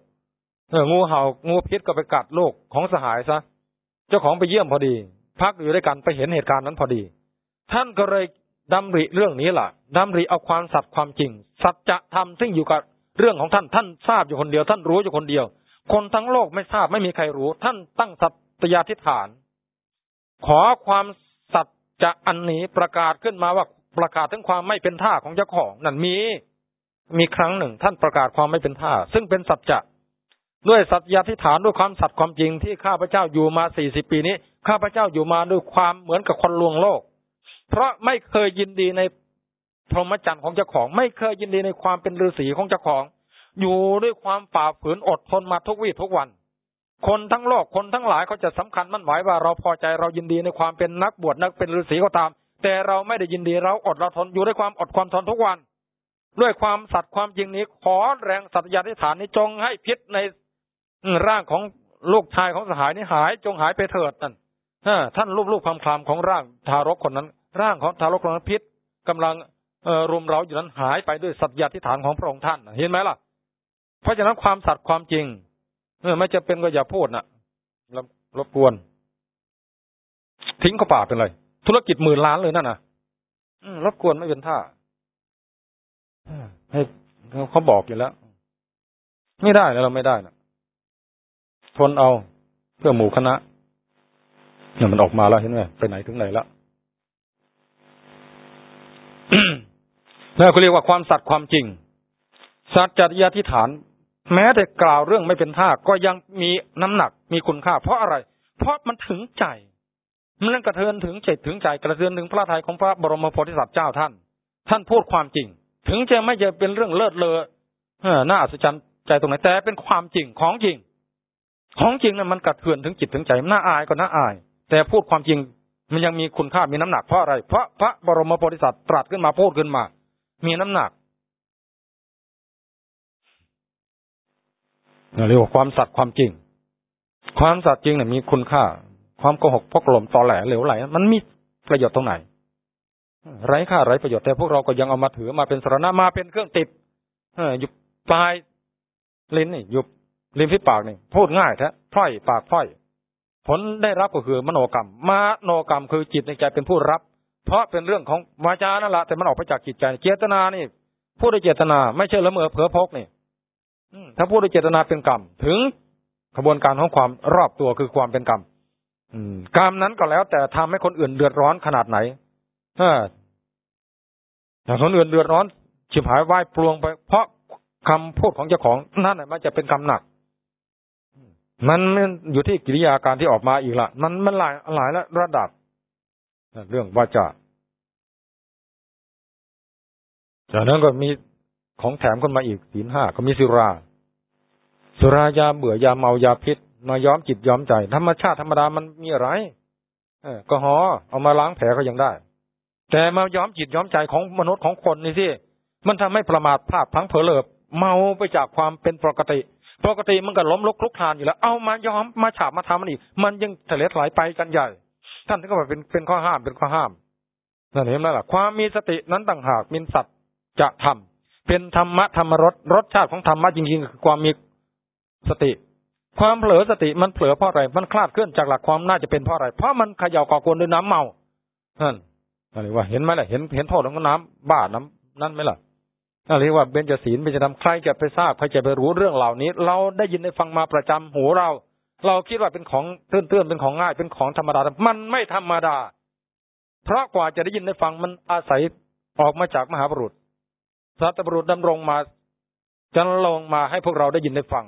เอองูเห่างูพิษก็ไปกัดลูกของสหายซะเจ้าของไปเยี่ยมพอดี พักอยู่ด้วยกันไปเห็นเหตุการณ์นั้นพอดี ท่านก็เลยดำริเรื่องนี้ล่ะดำริเอาความสัตย์ความจริง สัจธรรมซึ่งอยู่กับเรื่องของท่านท่านทราบอยู่คนเดียว ท่านรู้อยู่คนเดียว คนทั้งโลกไม่ทราบไม่มีใครรู้ ท่านตั้งสัตยาธิฐาน ขอความสัจจะอันนี้ประกาศขึ้นมาว่าประกาศถึงความไม่เป็นท่าของเจ้าของนั่นมี มีครั้งหนึ่งท่านประกาศความไม่เป็นท่า ซึ่งเป็นสัจจะด้วยสัตยาธิฐานด้วยความสัตย์ความจริงที่ข้าพเจ้าอยู่มาสี่สิบปีนี้ ข้าพเจ้าอยู่มาด้วยความเหมือนกับคนลวงโลก เพราะไม่เคยยินดีในพรหมจรรย์ของเจ้าของ ไม่เคยยินดีในความเป็นฤาษีของเจ้าของ อยู่ด้วยความฝ่าฝืนอดทนมาทุกวี่ทุกวัน คนทั้งโลกคนทั้งหลายเขาจะสำคัญมั่นหมายว่าเราพอใจเรายินดีในความเป็นนักบวชนักเป็นฤาษีก็ตาม แต่เราไม่ได้ยินดีเราอดเราทนอยู่ด้วยความอดความทนทุกวัน ด้วยความสัตย์ความจริงนี้ ขอแรงสัตยาธิฐานนี้จงให้พิษในร่างของลูกชายของสหายนี้หาย จงหายไปเถิดนั่นท่านรูปๆความคลามของร่างทารกคนนั้น ร่างของทารกคนนั้นพิษกำลังรุมเราอยู่นั้นหายไปด้วยสัตยาธิฐานของพระองค์ท่านเห็นไหมล่ะ เพราะฉะนั้นความสัตย์ความจริงเอไม่จะเป็นก็อย่าพูดนะรบรบกวน ทิ้งเขาป่าเป็นไรธุรกิจหมื่นล้านเลยนั่นนะรบกวนไม่เป็นท่า ให้เขาบอกอยู่แล้ว ไม่ได้นะเราไม่ได้นะทนเอาเพื่อหมู่คณะเนี่ยมันออกมาแล้วเห็นไหมไปไหนถึงไหนแล้วนั่นเขาเรียกว่าความสัตย์ความจริง สัจจยาธิฐาน แม้แต่กล่าวเรื่องไม่เป็นท่าก็ยังมีน้ำหนักมีคุณค่า เพราะอะไร เพราะมันถึงใจ มันกระเทือนถึงจิตถึงใจ กระเทือนถึงพระทัยของพระบรมโพธิสัตว์เจ้าท่าน ท่านพูดความจริง ถึงจะไม่จะเป็นเรื่องเลิศเลอเออน่าอัศจรรย์ใจตรงไหนแต่เป็นความจริงของจริง ของจริงนั้นมันกระเทือนถึงจิตถึงใจน่าอายก็น่าอาย แต่พูดความจริงมันยังมีคุณค่ามีน้ำหนักเพราะอะไร เพราะพระบรมโพธิสัตว์ตรัสขึ้นมาพูดขึ้นมา มีน้ำหนักเรียกว่าความสัตย์ความจริง ความสัตย์จริงเนี่ยมีคุณค่า ความโกหกพกลมตอแหลเหลวไหล มันมีประโยชน์ตรงไหน ไร้ค่าไร้ประโยชน์แต่พวกเราก็ยังเอามาถือมาเป็นสารณะมาเป็นเครื่องติดเอออยู่ปลายลิ้นนี่อยู่ริมฝีปากนี่พูดง่ายแท้พร่อยปากพร่อย ผลได้รับก็คือมโนกรรมมโนกรรมคือจิตในใจเป็นผู้รับ เพราะเป็นเรื่องของวาจานั่นแหละแต่มันออกไปจากจิตใจเจตนานี่พูดด้วยเจตนา ไม่ใช่ละเมอเผลอพกนี่ถ้าพูดด้วยเจตนาเป็นกรรม ถึงกระบวนการของความรอบตัวคือความเป็นกรรมกรรมนั้นก็แล้วแต่ทำให้คนอื่นเดือดร้อนขนาดไหน ถ้าคนอื่นเดือดร้อนฉิบหายวายปลวงไป เพราะคำพูดของเจ้าของนั่นแหละมันจะเป็นกรรมหนัก มันอยู่ที่กิริยาการที่ออกมาอีกละมันมันหลายหลายระดับเรื่องวาจาจากนั้นก็มีของแถมกันมาอีกศีลห้าก็มีสุรา สุรายาเบื่อยาเมายาพิษมาย้อมจิตย้อมใจ ธรรมชาติธรรมดามันมีอะไร เออก็หอเอามาล้างแผลก็ยังได้ แต่มาย้อมจิตย้อมใจของมนุษย์ของคนนี่สิมันทำให้ประมาทพลาดพลั้งเผลอเลิบเมาไปจากความเป็นปกติ ปกติมันก็ล้มลุกคลุกคลานอยู่แล้ว เอามาย้อมมาฉาบมาทำมันอีก มันยังทะเลถลายไปกันใหญ่ ท่านก็บอกเป็นเป็นข้อห้ามเป็นข้อห้ามนั่นเห็นไหมล่ะความมีสตินั้นต่างหากมินสัตจะทำเป็นธรรมะธรรมรสรสชาติของธรรมะจริงๆคือความมีสติ ความเผลอสติมันเผลอเพราะอะไร มันคลาดเคลื่อนจากหลักความน่าจะเป็นเพราะอะไร เพราะมันเขย่าก่อกวนด้วยน้ำเมานั่น อะไรว่าเห็นไหมล่ะเห็นเห็นโทษของน้ำบ้าน้ำนั่นไหมล่ะอะไรว่าเบญจศีลเบญจธรรมใครจะไปทราบใครจะไปรู้เรื่องเหล่านี้ เราได้ยินได้ฟังมาประจำหูเรา เราคิดว่าเป็นของเตื้อนเตือนเป็นของง่ายเป็นของธรรมดา มันไม่ธรรมดา เพราะกว่าจะได้ยินได้ฟังมันอาศัยออกมาจากมหาบุรุษสัตบุรุษดำรงมาจะลงมาให้พวกเราได้ยินได้ฟัง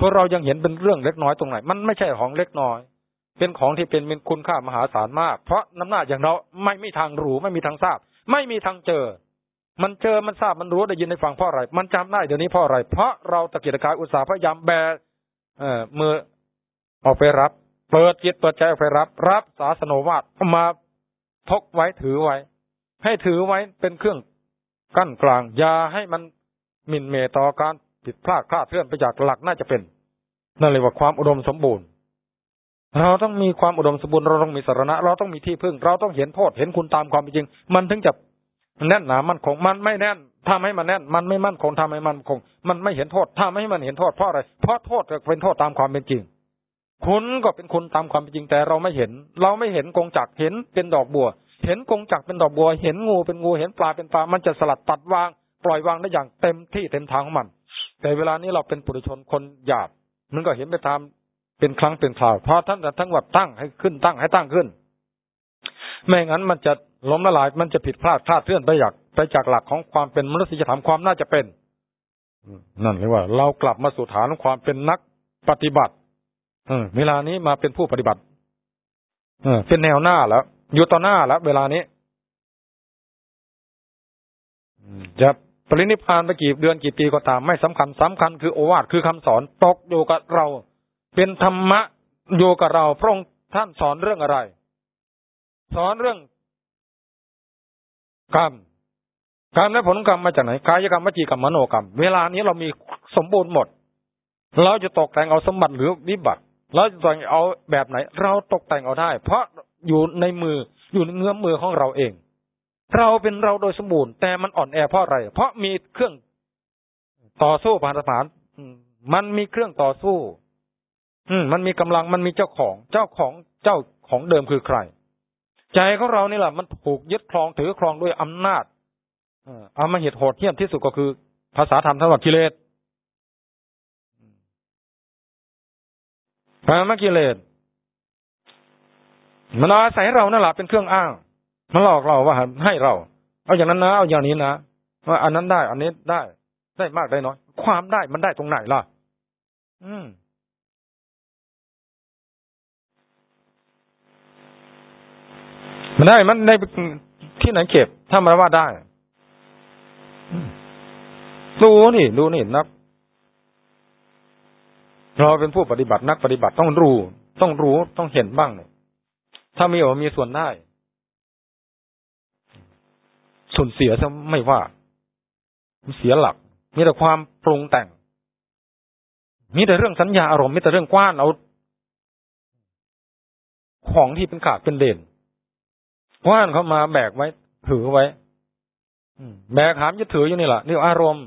พวกเรายังเห็นเป็นเรื่องเล็กน้อยตรงไหน มันไม่ใช่ของเล็กน้อย เป็นของที่เป็นมีคุณค่ามหาศาลมาก เพราะน้ำหน้าอย่างเราไม่มีทางรู้ไม่มีทางทราบ ไม่มีทางเจอ มันเจอมันทราบมันรู้ได้ยินได้ฟังเพราะอะไร มันจำได้เดี๋ยวนี้เพราะอะไร เพราะเราตะเกียกตะกายอุตสาห์พยายามแบเอ่อมือออกไปรับ เปิดจิตเปิดใจออกไปรับ รับศาสนวาดมาพกไว้ถือไว้ ให้ถือไว้เป็นเครื่องกั้นกลางอย่าให้มันหมิ่นเมต่อการผิดพลาดคลาดเคลื่อนไปจากหลักน่าจะเป็น นั่นเลยว่าความอุดมสมบูรณ์ เราต้องมีความอุดมสมบูรณ์เราต้องมีสาระเราต้องมีที่พึ่ง เราต้องเห็นโทษเห็นคุณตามความเป็นจริง มันถึงจะแน่นหนามันคงมันไม่แน่นถ้าไม่มันแน่น มันไม่มั่นคงทำให้มันคง มันไม่เห็นโทษถ้าไม่ให้มันเห็นโทษเพราะอะไรเพราะโทษเป็นโทษตามความเป็นจริง คุณก็เป็นคุณตามความเป็นจริงแต่เราไม่เห็น เราไม่เห็นกงจักเห็นเป็นดอกบัว เห็นกงจักเป็นดอกบัว เห็นงูเป็นงูเห็นปลาเป็นปลา มันจะสลัดตัดวาง ปล่อยวางได้อย่างเต็มที่เต็มทางของมัน แต่เวลานี้เราเป็นปุถุชนคนหยาบมันก็เห็นไปตาม เป็นครั้งเป็นคราวเพราะท่านแต่ทั้งวัดตั้งให้ขึ้นตั้งให้ตั้งขึ้น ไม่งั้นมันจะล้มละลายมันจะผิดพลาดพลาดเคลื่อนไปจากไปจากหลักของความเป็นมนุษยธรรมความน่าจะเป็นนั่นเลยว่า เรากลับมาสู่ฐานของความเป็นนักปฏิบัติเวลานี้มาเป็นผู้ปฏิบัติเป็นแนวหน้าแล้ว อยู่ต่อหน้าแล้ว เวลานี้จะปรินิพานไปกี่เดือนกี่ปีก็ตามไม่สำคัญสำคัญคือโอวาทคือคำสอนตกอยู่กับเรา เป็นธรรมะอยู่กับเราพระองค์ท่านสอนเรื่องอะไร สอนเรื่องกรรมกรรมและผลกรรมมาจากไหนกายกรรมวจีกรรมมโนกรรม เวลานี้เรามีสมบูรณ์หมด เราจะตกแต่งเอาสมบัติหรือวิบัติเราจะตกแต่งเอาแบบไหน เราตกแต่งเอาได้ เพราะอยู่ในมืออยู่ในเงื้อมมือของเราเอง เราเป็นเราโดยสมบูรณ์แต่มันอ่อนแอเพราะอะไร เพราะมีเครื่องต่อสู้ผ่านสถานมันมีเครื่องต่อสู้ อืมมันมีกำลังมันมีเจ้าของ เจ้าของเจ้าของเดิมคือใคร ใจของเรานี่แหละมันถูกยึดครองถือครองด้วยอำนาจอามาเหตุโหดเหี้ยมที่สุดก็คือ ภาษาธรรมทั้งหมดกิเลสภามกิเลสมันอาศัยเรานั่นแหละเป็นเครื่องอ้างมันหลอกเราว่าให้เรา เอาอย่างนั้นนะเอาอย่างนี้นะว่าอันนั้นได้ อันนี้ได้ได้มากได้น้อย ความได้มันได้ตรงไหนล่ะ อืม มันได้มันได้ที่ไหนเก็บถ้ามันว่าได้ดูนี่ดูนี่นับเราเป็นผู้ปฏิบัตินักปฏิบัติต้องรู้ ต้องรู้ต้องเห็นบ้างเนี่ยถ้ามีโอมีส่วนได้ส่วนเสียซะไม่ว่าเสียหลัก มีแต่ความปรุงแต่ง มีแต่เรื่องสัญญาอารมณ์มีแต่เรื่องกว้านเอา ของที่เป็นขาดเป็นเด่น ว้านเข้ามาแบกไว้ ถือไว้แบกหามจะถืออยู่นี่แหละนี่อารมณ์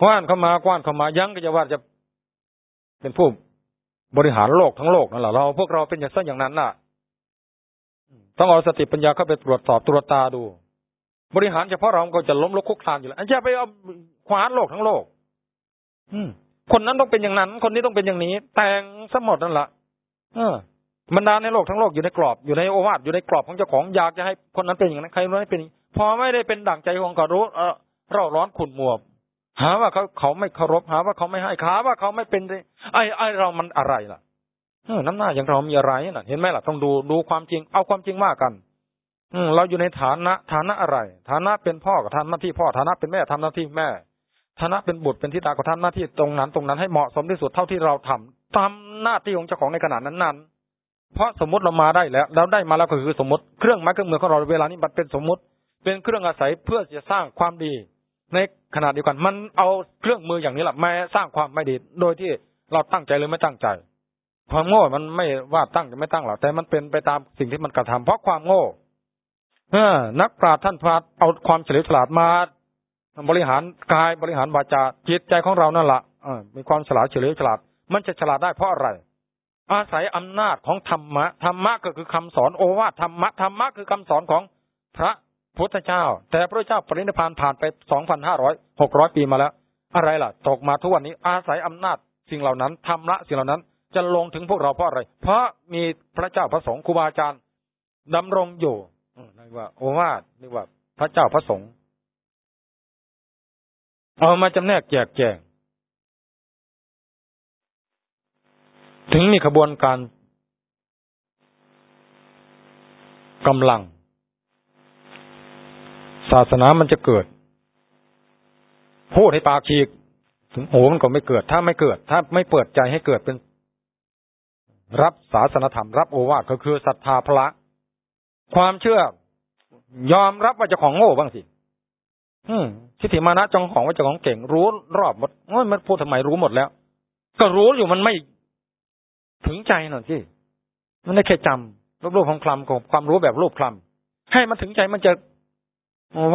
กว้านเข้ามากว้านเข้ามายั้งก็จะว่าจะเป็นผู้บริหารโลกทั้งโลกนั่นแหละเราพวกเราเป็นอย่างเช่นอย่างนั้นน่ะต้องเอาสติปัญญาเข้าไปตรวจสอบตรวจตาดู บริหารเฉพาะเราก็จะล้มลุกคุกคลานอยู่แล้วอันจะไปเอาคว้านโลกทั้งโลก อืมคนนั้นต้องเป็นอย่างนั้น คนนี้ต้องเป็นอย่างนี้ แต่งสมดนั่นแหละเออ บรรดาในโลกทั้งโลกอยู่ในกรอบอยู่ในโอวาทอยู่ในกรอบของเจ้าของอยากจะให้คนนั้นเป็นอย่างนั้นใครรู้ให้เป็นพอไม่ได้เป็นดั่งใจของเขารู้เออเราร้อนขุ่นมัวหาว่าเขาเขาไม่เคารพหาว่าเขาไม่ให้ขาว่าเขาไม่เป็นไอ้ไอ้เรามันอะไรล่ะเออน้ำหน้าอย่างเรามีอะไรน่ะ เห็นไหมล่ะต้องดูดูความจริง เอาความจริงมากกัน อืมเราอยู่ในฐานะฐานะอะไร ฐานะเป็นพ่อก็ทำหน้าที่พ่อฐานะเป็นแม่ทำหน้าที่แม่ฐานะเป็นบุตรเป็นทิดาก็ทำหน้าที่ตรงนั้น ตรงนั้นให้เหมาะสมที่สุดเท่าที่เราทำทำหน้าที่ของเจ้าของในขณะนั้นนั้น เพราะสมมติเรามาได้แล้วเราได้มาแล้วก็คือสมมติเครื่องไม้เครื่องมือของเราเวลานี้มันเป็นสมมติ เป็นเครื่องอาศัยเพื่อจะสร้างความดี ในขณะเดียวกัน มันเอาเครื่องมืออย่างนี้แหละมาสร้างความไม่ดี โดยที่เราตั้งใจหรือไม่ตั้งใจ ความโง่มันไม่ว่าตั้งจะไม่ตั้งหรอกแต่มันเป็นไปตามสิ่งที่มันกระทำเพราะความโง่เออนักปราชญ์ท่านพาเอาความเฉลียวฉลาดมาบริหารกายบริหารวาจาจิตใจของเรานั่นแหละมีความฉลาดเฉลียวฉลาด มันจะฉลาดได้เพราะอะไร อาศัยอำนาจของธรรมะธรรมะก็คือคำสอนโอวาทธรรมะธรรมะคือคำสอนของพระพุทธเจ้า แต่พระเจ้าปรินิพานผ่านไปสองพันห้าร้อยหกร้อยปีมาแล้ว อะไรล่ะตกมาทุกวันนี้อาศัยอำนาจสิ่งเหล่านั้นธรรมะสิ่งเหล่านั้นจะลงถึงพวกเราเพราะอะไร เพราะมีพระเจ้าพระสงฆ์ครูบาอาจารย์ดำรงอยู่เรียกว่า โอวาทเรียกว่าพระเจ้าพระสงฆ์เอามาจำแนกแจกแจง ถึงมีขบวนการกำลัง ศาสนามันจะเกิด พูดให้ปากฉีก ถึงโหมันก็ไม่เกิด ถ้าไม่เกิด ถ้าไม่เปิดใจให้เกิดเป็น รับศาสนธรรม รับโอวาทก็คือศรัทธาพระ ความเชื่อ ยอมรับว่าจ้าของโง่บ้างสิ อืมทิฏฐิมานะจองของว่าจ้าของเก่ง รู้รอบหมดโอ้ยมันพูดทำไมรู้หมดแล้ว ก็รู้อยู่มันไม่ ถึงใจหน่อยสิมันได้แค่จำรูปรูปของคลำกับความรู้แบบรูปคลำให้มันถึงใจมันจะ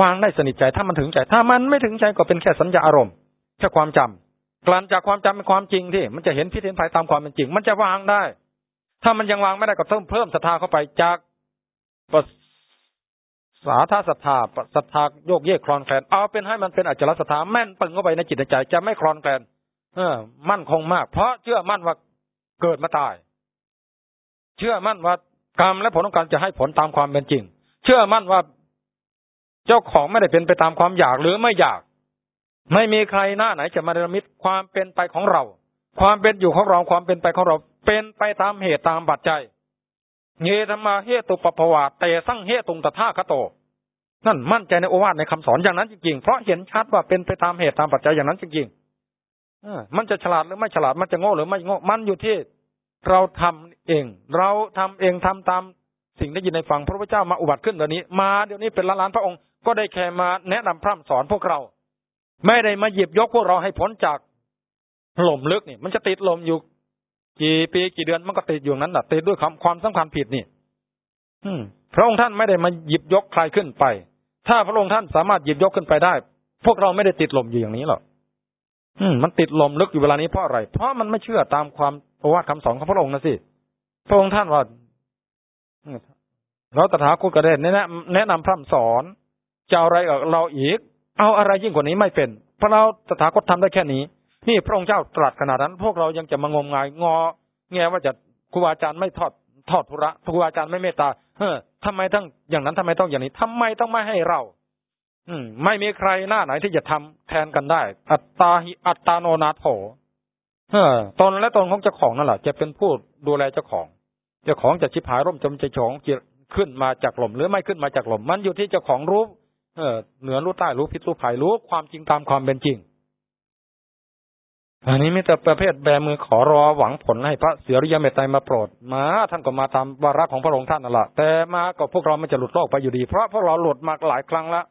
วางได้สนิทใจ ถ้ามันถึงใจ ถ้ามันไม่ถึงใจก็เป็นแค่สัญญาอารมณ์แค่ความจำกลั่นจากความจำเป็นความจริงที่ มันจะเห็นพิเศษภายตามความเป็นจริง มันจะวางได้ ถ้ามันยังวางไม่ได้ก็เพิ่มเพิ่มศรัทธาเข้าไปจากสาธาศรัทธาศรัทธาโยกเยกคลอนแคลนเอาเป็นให้มันเป็นอัจฉริศรัทธาแม่นปึงเข้าไปในจิตใจจะไม่คลอนแคลนเออ มั่นคงมาก เพราะเชื่อมั่นว่า เกิดมาตาย เชื่อมั่นว่ากรรมและผลของกรรมจะให้ผลตามความเป็นจริง เชื่อมั่นว่าเจ้าของไม่ได้เป็นไปตามความอยากหรือไม่อยาก ไม่มีใครหน้าไหนจะมาเนรมิตความเป็นไปของเรา ความเป็นอยู่ของเราความเป็นไปของเรา เป็นไปตามเหตุตามปัจจัยเยธรรมาเหตุปปวาเตสั่งเหตุตุงตถาคโต นั่นมั่นใจในโอวาทในคำสอนอย่างนั้นจริงๆเพราะเห็นชัดว่าเป็นไปตามเหตุตามปัจจัยอย่างนั้นจริงๆ มันจะฉลาดหรือไม่ฉลาด มันจะโง่หรือไม่โง่ มันอยู่ที่เราทำเอง เราทำเองทำตามสิ่งที่ยินในฟังพระพุทธเจ้ามาอุบัติขึ้นเดี๋ยวนี้ มาเดี๋ยวนี้เป็นล้านล้านพระองค์ก็ได้แค่มาแนะนำพร่ำสอนพวกเรา ไม่ได้มาหยิบยกพวกเราให้พ้นจากหล่มลึกนี่ มันจะติดลมอยู่กี่ปีกี่เดือนมันก็ติดอยู่นั้นแหละติดด้วยความความสำคัญผิดนี่ อืม พระองค์ท่านไม่ได้มาหยิบยกใครขึ้นไป ถ้าพระองค์ท่านสามารถหยิบยกขึ้นไปได้ พวกเราไม่ได้ติดลมอยู่อย่างนี้หรอก อืมมันติดลมลึกอยู่เวลานี้เพราะอะไร เพราะมันไม่เชื่อตามความโอวาทคำสอนของพระองค์นะสิ พระองค์ท่านว่าเราตถาคตก็ได้แนะแนะนำพร่ำสอนจะอะไรกับเราอีก เอาอะไรยิ่งกว่านี้ไม่เป็น เพราะเราตถาคตทำได้แค่นี้ นี่พระองค์เจ้าตรัสขนาดนั้น พวกเรายังจะมางมงายงอ แงว่าจะครูบาอาจารย์ไม่ทอดทอดทุระครูบาอาจารย์ไม่เมตตาเฮ้อทำไมต้องอย่างนั้นทำไมต้องอย่างนี้ทำไมต้องไม่ให้เรา อืม ไม่มีใครหน้าไหนที่จะทำแทนกันได้ อัตตาหิอัตตาโนนาโถเออตนและตนของเจ้าของนั่นแหละจะเป็นผู้ดูแลเจ้าของ เจ้าของจะชิบหายร่มจมใจฉองจะขึ้นมาจากหล่มหรือไม่ขึ้นมาจากหล่มมันอยู่ที่เจ้าของรู้เออเหนือรู้ใต้รู้พิษรู้ภัยรู้ความจริงตามความเป็นจริง อันนี้ไม่แต่ประเภทแบมือขอรอหวังผลให้พระเสียริยเมตไตรมาโปรดมาท่านก็มาตามวาระของพระองค์ท่านนั่นแหละแต่มาก็พวกเราไม่จะหลุดโลกไปอยู่ดี เพราะพวกเราหลุดมาหลายครั้งแล้ว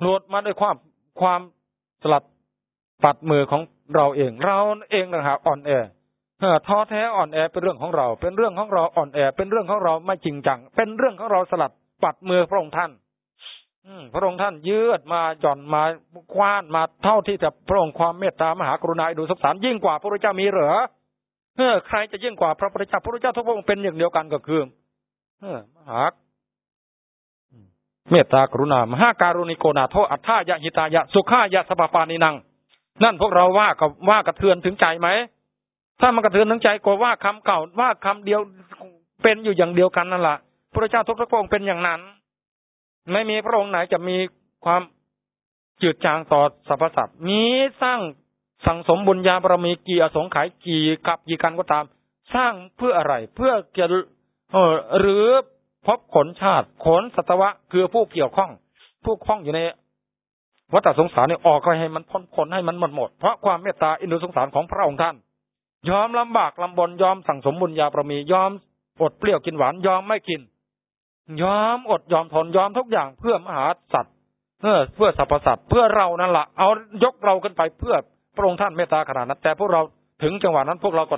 หลุดมาด้วยความความสลัดปัดมือของเราเอง เราเองนะฮะอ่อนแอท้อแท้อ่อนแอเป็นเรื่องของเรา เป็นเรื่องของเราอ่อนแอ เป็นเรื่องของเราไม่จริงจัง เป็นเรื่องของเราสลัดปัดมือพระองค์ท่าน อืพระองค์ท่านยืดมาหย่อนมาคว้านมาเท่าที่จะพระองค์ความเมตตามหากรุณาดูสงสารยิ่งกว่าพระพุทธเจ้ามีเหรอเออใครจะยิ่งกว่าพระพุทธเจ้าพระพุทธเจ้าทุกพระองค์เป็นอย่างเดียวกันก็คือเออมหา เมตตากรุณามหาการุณิโกนาโทอัฏฐายะหิตายะสุขายะสปปานินัง นั่นพวกเราว่ากับว่ากระเทือนถึงใจไหม ถ้ามันกระเทือนถึงใจก็ว่าคำเก่าว่าคำเดียวเป็นอยู่อย่างเดียวกันนั่นแหละพระเจ้าทุกพระองค์เป็นอย่างนั้น ไม่มีพระองค์ไหนจะมีความจืดจางต่อสรรพสัตว์มีสร้างสั่งสมบุญญาบารมีกี่อสงไขยกี่กับกี่กันก็ตาม สร้างเพื่ออะไร เพื่อเกียวเออหรือ พบขนชาติ ขนสัตวะ คือผู้เกี่ยวข้อง ผู้ข้องอยู่ในวัฏสงสารเนี่ยออกไปให้มันพ้นพ้นให้มันหมดหมด เพราะความเมตตาอินดูสงสารของพระองค์ท่าน ยอมลำบากลำบนยอมสั่งสมบุญญาประมียอมอดเปรี้ยวกินหวานยอมไม่กิน ยอมอดยอมทนยอมทุกอย่างเพื่อมหาสัตว์เพื่อเพื่อสรรพสัตว์เพื่อเรานั่นละเอายกเราขึ้นไปเพื่อพระองค์ท่านเมตตาขนาดนั้น แต่พวกเราถึงจังหวะนั้นพวกเราก็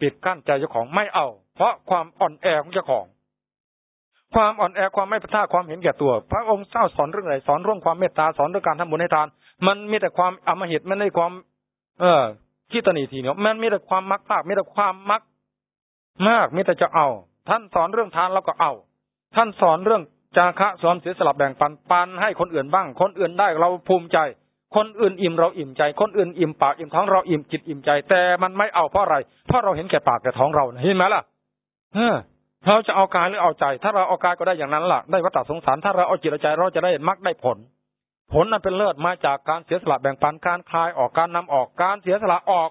ปิดกั้นใจเจ้าของไม่เอา เพราะความอ่อนแอของเจ้าของ ความอ่อนแอความไม่พัฒนาความเห็นแก่ตัว พระองค์เจ้าสอนเรื่องอะไรสอนเรื่องความเมตตาสอนเรื่องการทำบุญให้ทาน มันมีแต่ความอมหิตมันไม่ได้ความ เออขี้ตนีทีเนียมันมีแต่ความมักมากมีแต่ความมัก มากมีแต่จะเอา ท่านสอนเรื่องทานเราก็เอา ท่านสอนเรื่องจาคะสอนเสียสลับแบ่งปันปันให้คนอื่นบ้าง คนอื่นได้เราภูมิใจ คนอื่นอิ่มเราอิ่มใจ คนอื่นอิ่มปากอิ่มท้องเราอิ่มจิตอิ่มใจ แต่มันไม่เอาเพราะอะไร เพราะเราเห็นแก่ปากแก่ท้องเราเห็นไหมล่ะเออ เราจะเอากายหรือเอาใจ ถ้าเราเอากายก็ได้อย่างนั้นล่ะ ได้วัตถสงสาร ถ้าเราเอาจิตใจเราจะได้มักได้ผล ผลนั้นเป็นเลิศมาจากการเสียสละแบ่งปันการคลายออกการนำออกการเสียสละออก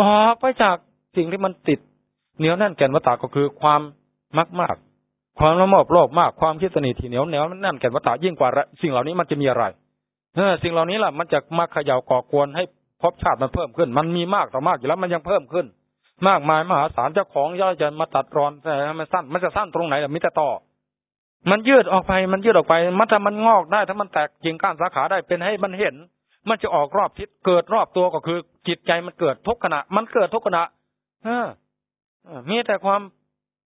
ออกไปจากสิ่งที่มันติดเหนียวแน่นแก่นวัตถุก็คือความมักมาก ความละโมบโลภมากความคิดสนิทที่เหนียวเหนียวแน่นแก่นวัตถุยิ่งกว่า สิ่งเหล่านี้มันจะมีอะไรเออสิ่งเหล่านี้ล่ะมันจะมาเขย่าก่อกวนให้ภพชาติมันเพิ่มขึ้น มันมีมากต่อมากอยู่แล้วมันยังเพิ่มขึ้น มากมายมหาศาลเจ้าของย่อจะมาตัดรอนแต่มันสั้น มันจะสั้นตรงไหนล่ะมิแต่ต่อ มันยืดออกไปมันยืดออกไป มันถ้ามันงอกได้ ถ้ามันแตกกิ่งก้านสาขาได้เป็นให้มันเห็น มันจะออกรอบทิศเกิดรอบตัวก็คือ จิตใจมันเกิดทุกขณะ มันเกิดทุกขณะเออมีแต่ความ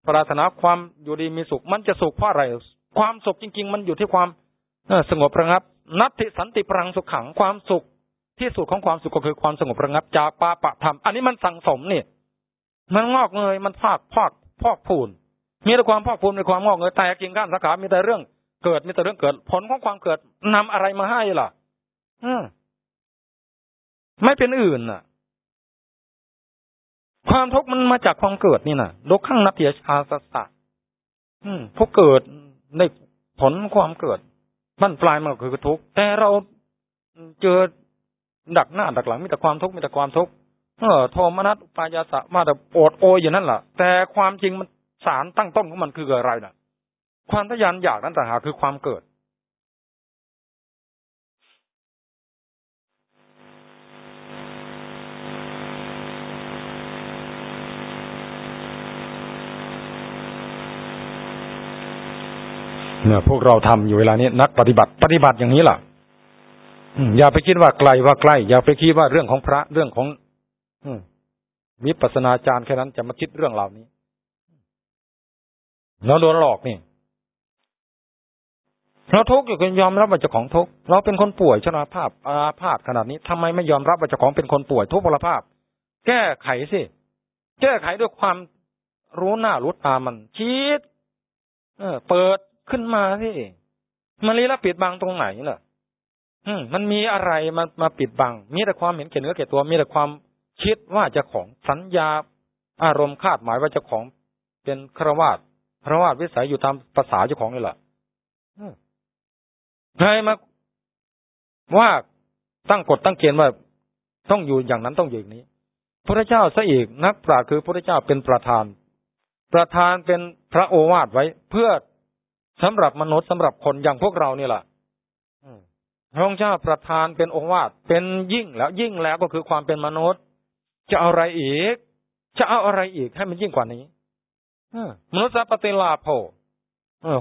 ปรารถนาความอยู่ดีมีสุข มันจะสุขเพราะอะไร ความสุขจริง ๆ มันอยู่ที่ความสงบระงับ นัตติสันติปรังสุขขังความสุขที่สุดของความสุขก็คือความสงบระงับจากปาปะธรรมอันนี้มันสั่งสมนี่ มันงอกเงยมันพากพอกพอกพูนมีแต่ความพอกพูนมีความงอกเงยแต่กิ่งก้านสาขา มีแต่เรื่องเกิดมีแต่เรื่องเกิด ผลของความเกิดนำอะไรมาให้ล่ะ อืมไม่เป็นอื่นน่ะ ความทุกข์มันมาจากความเกิดนี่น่ะโลกขั้งนัตเตียชาสสะอืมพวกเกิดในผลความเกิด มันปลายมันก็คือทุกข์แต่เราเจอดักหน้าดักหลังมีแต่ความทุกข์มีแต่ความทุกข์ เออโทมนัสปายาสะมาแต่โอดโอยอย่างนั้นแหละแต่ความจริงมันสารตั้งต้นของมันคืออะไรน่ะ ความทยานอยากนั้นต่างหากคือความเกิด เนี่ยพวกเราทำอยู่เวลานี้นักปฏิบัติปฏิบัติอย่างนี้ล่ะอย่าไปคิดว่าไกลว่าใกล้ อย่าไปคิดว่าเรื่องของพระเรื่องของ วิปัสนาจารย์แค่นั้นจะมาคิดเรื่องเหล่านี้เราโดนหลอกนี่เราทุกข์อยู่กันยอมรับว่าเจ้าของทุกข์เราเป็นคนป่วยชราภาพอาภาพขนาดนี้ทำไมไม่ยอมรับว่าเจ้าของเป็นคนป่วยทุกพลภาพ แก้ไขสิแก้ไขด้วยความรู้หน้ารู้ตามันคิดเออ เปิดขึ้นมาสิมันลีละปิดบังตรงไหนล่ะ อืมมันมีอะไรมามาปิดบัง มีแต่ความเห็นแก่เนื้อแก่ตัว มีแต่ความ คิดว่าจะของสัญญาอารมณ์คาดหมายว่าจะของเป็นครวาสครวาสวิสัยอยู่ตามภาษาเจ้าของนี่แหละใครมาว่าตั้งกฎตั้งเกณฑ์ว่าต้องอยู่อย่างนั้นต้องอยู่อย่างนี้ พระเจ้าซะอีกนักปราชญ์คือพระเจ้าเป็นประธาน ประธานเป็นพระโอวาทไว้ เพื่อสำหรับมนุษย์สำหรับคนอย่างพวกเรานี่แหละพระองค์เจ้าประทานเป็นโอวาดเป็นยิ่งแล้วยิ่งแล้วก็คือความเป็นมนุษย์ จะเอาอะไรอีก จะเอาอะไรอีกให้มันยิ่งกว่านี้มนุษย์ปฏิลาโภ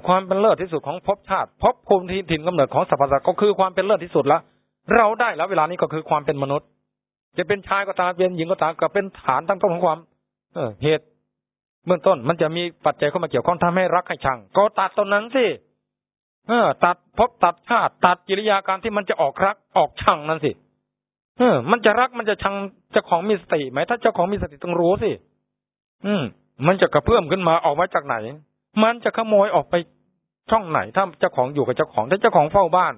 ความเป็นเลิศที่สุดของภพชาติภพภูมิถิ่นกำเนิดของสรรพสัตว์ก็คือความเป็นเลิศที่สุดแล้วเราได้แล้วเวลานี้ก็คือความเป็นมนุษย์ จะเป็นชายก็ตามเป็นหญิงก็ตามก็เป็นฐานตั้งต้นของความ เออเหตุ เบื้องต้นมันจะมีปัจจัยเข้ามาเกี่ยวข้องทำให้รักให้ชัง ก็ตัดตรงนั้นสิเออ ตัดพบตัดชาติตัดกิริยาการที่มันจะออกรักออกชังนั่นสิ เออ มันจะรักมันจะชังเจ้าของมีสติไหมถ้าเจ้าของมีสติต้องรู้สิอืม มันจะกระเพื่อมขึ้นมาออกมาจากไหน มันจะขโมยออกไปช่องไหน ถ้าเจ้าของอยู่กับเจ้าของถ้าเจ้าของเฝ้าบ้าน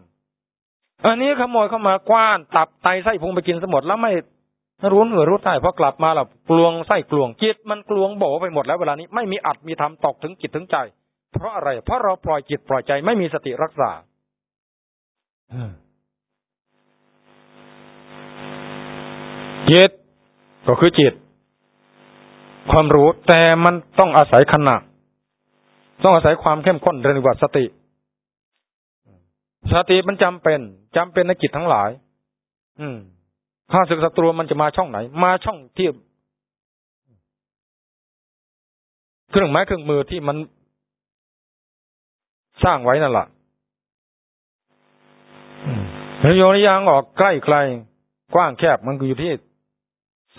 อันนี้ขโมยเข้ามากว้านตับไตไส้พุงไปกินสมดแล้วไม่รู้เหนือรู้ใต้พอกลับมาแล้วกลวงไส้กลวงจิตมันกลวงโบไปหมดแล้วเวลานี้ไม่มีอัดมีทำตกถึงจิตถึงใจ เพราะอะไร เพราะเราปล่อยจิตปล่อยใจไม่มีสติรักษา จิตก็คือจิต ความรู้แต่มันต้องอาศัยขณะ ต้องอาศัยความเข้มข้นเรียกว่าสติ สติมันจำเป็นจำเป็นในจิตทั้งหลาย อืมข้าศึกศัตรูมันจะมาช่องไหน มาช่องที่เครื่องไม้เครื่องมือที่มันสร้างไว้นั่นแหละโยนยางออกใกล้ไกลกว้างแคบมันอยู่ที่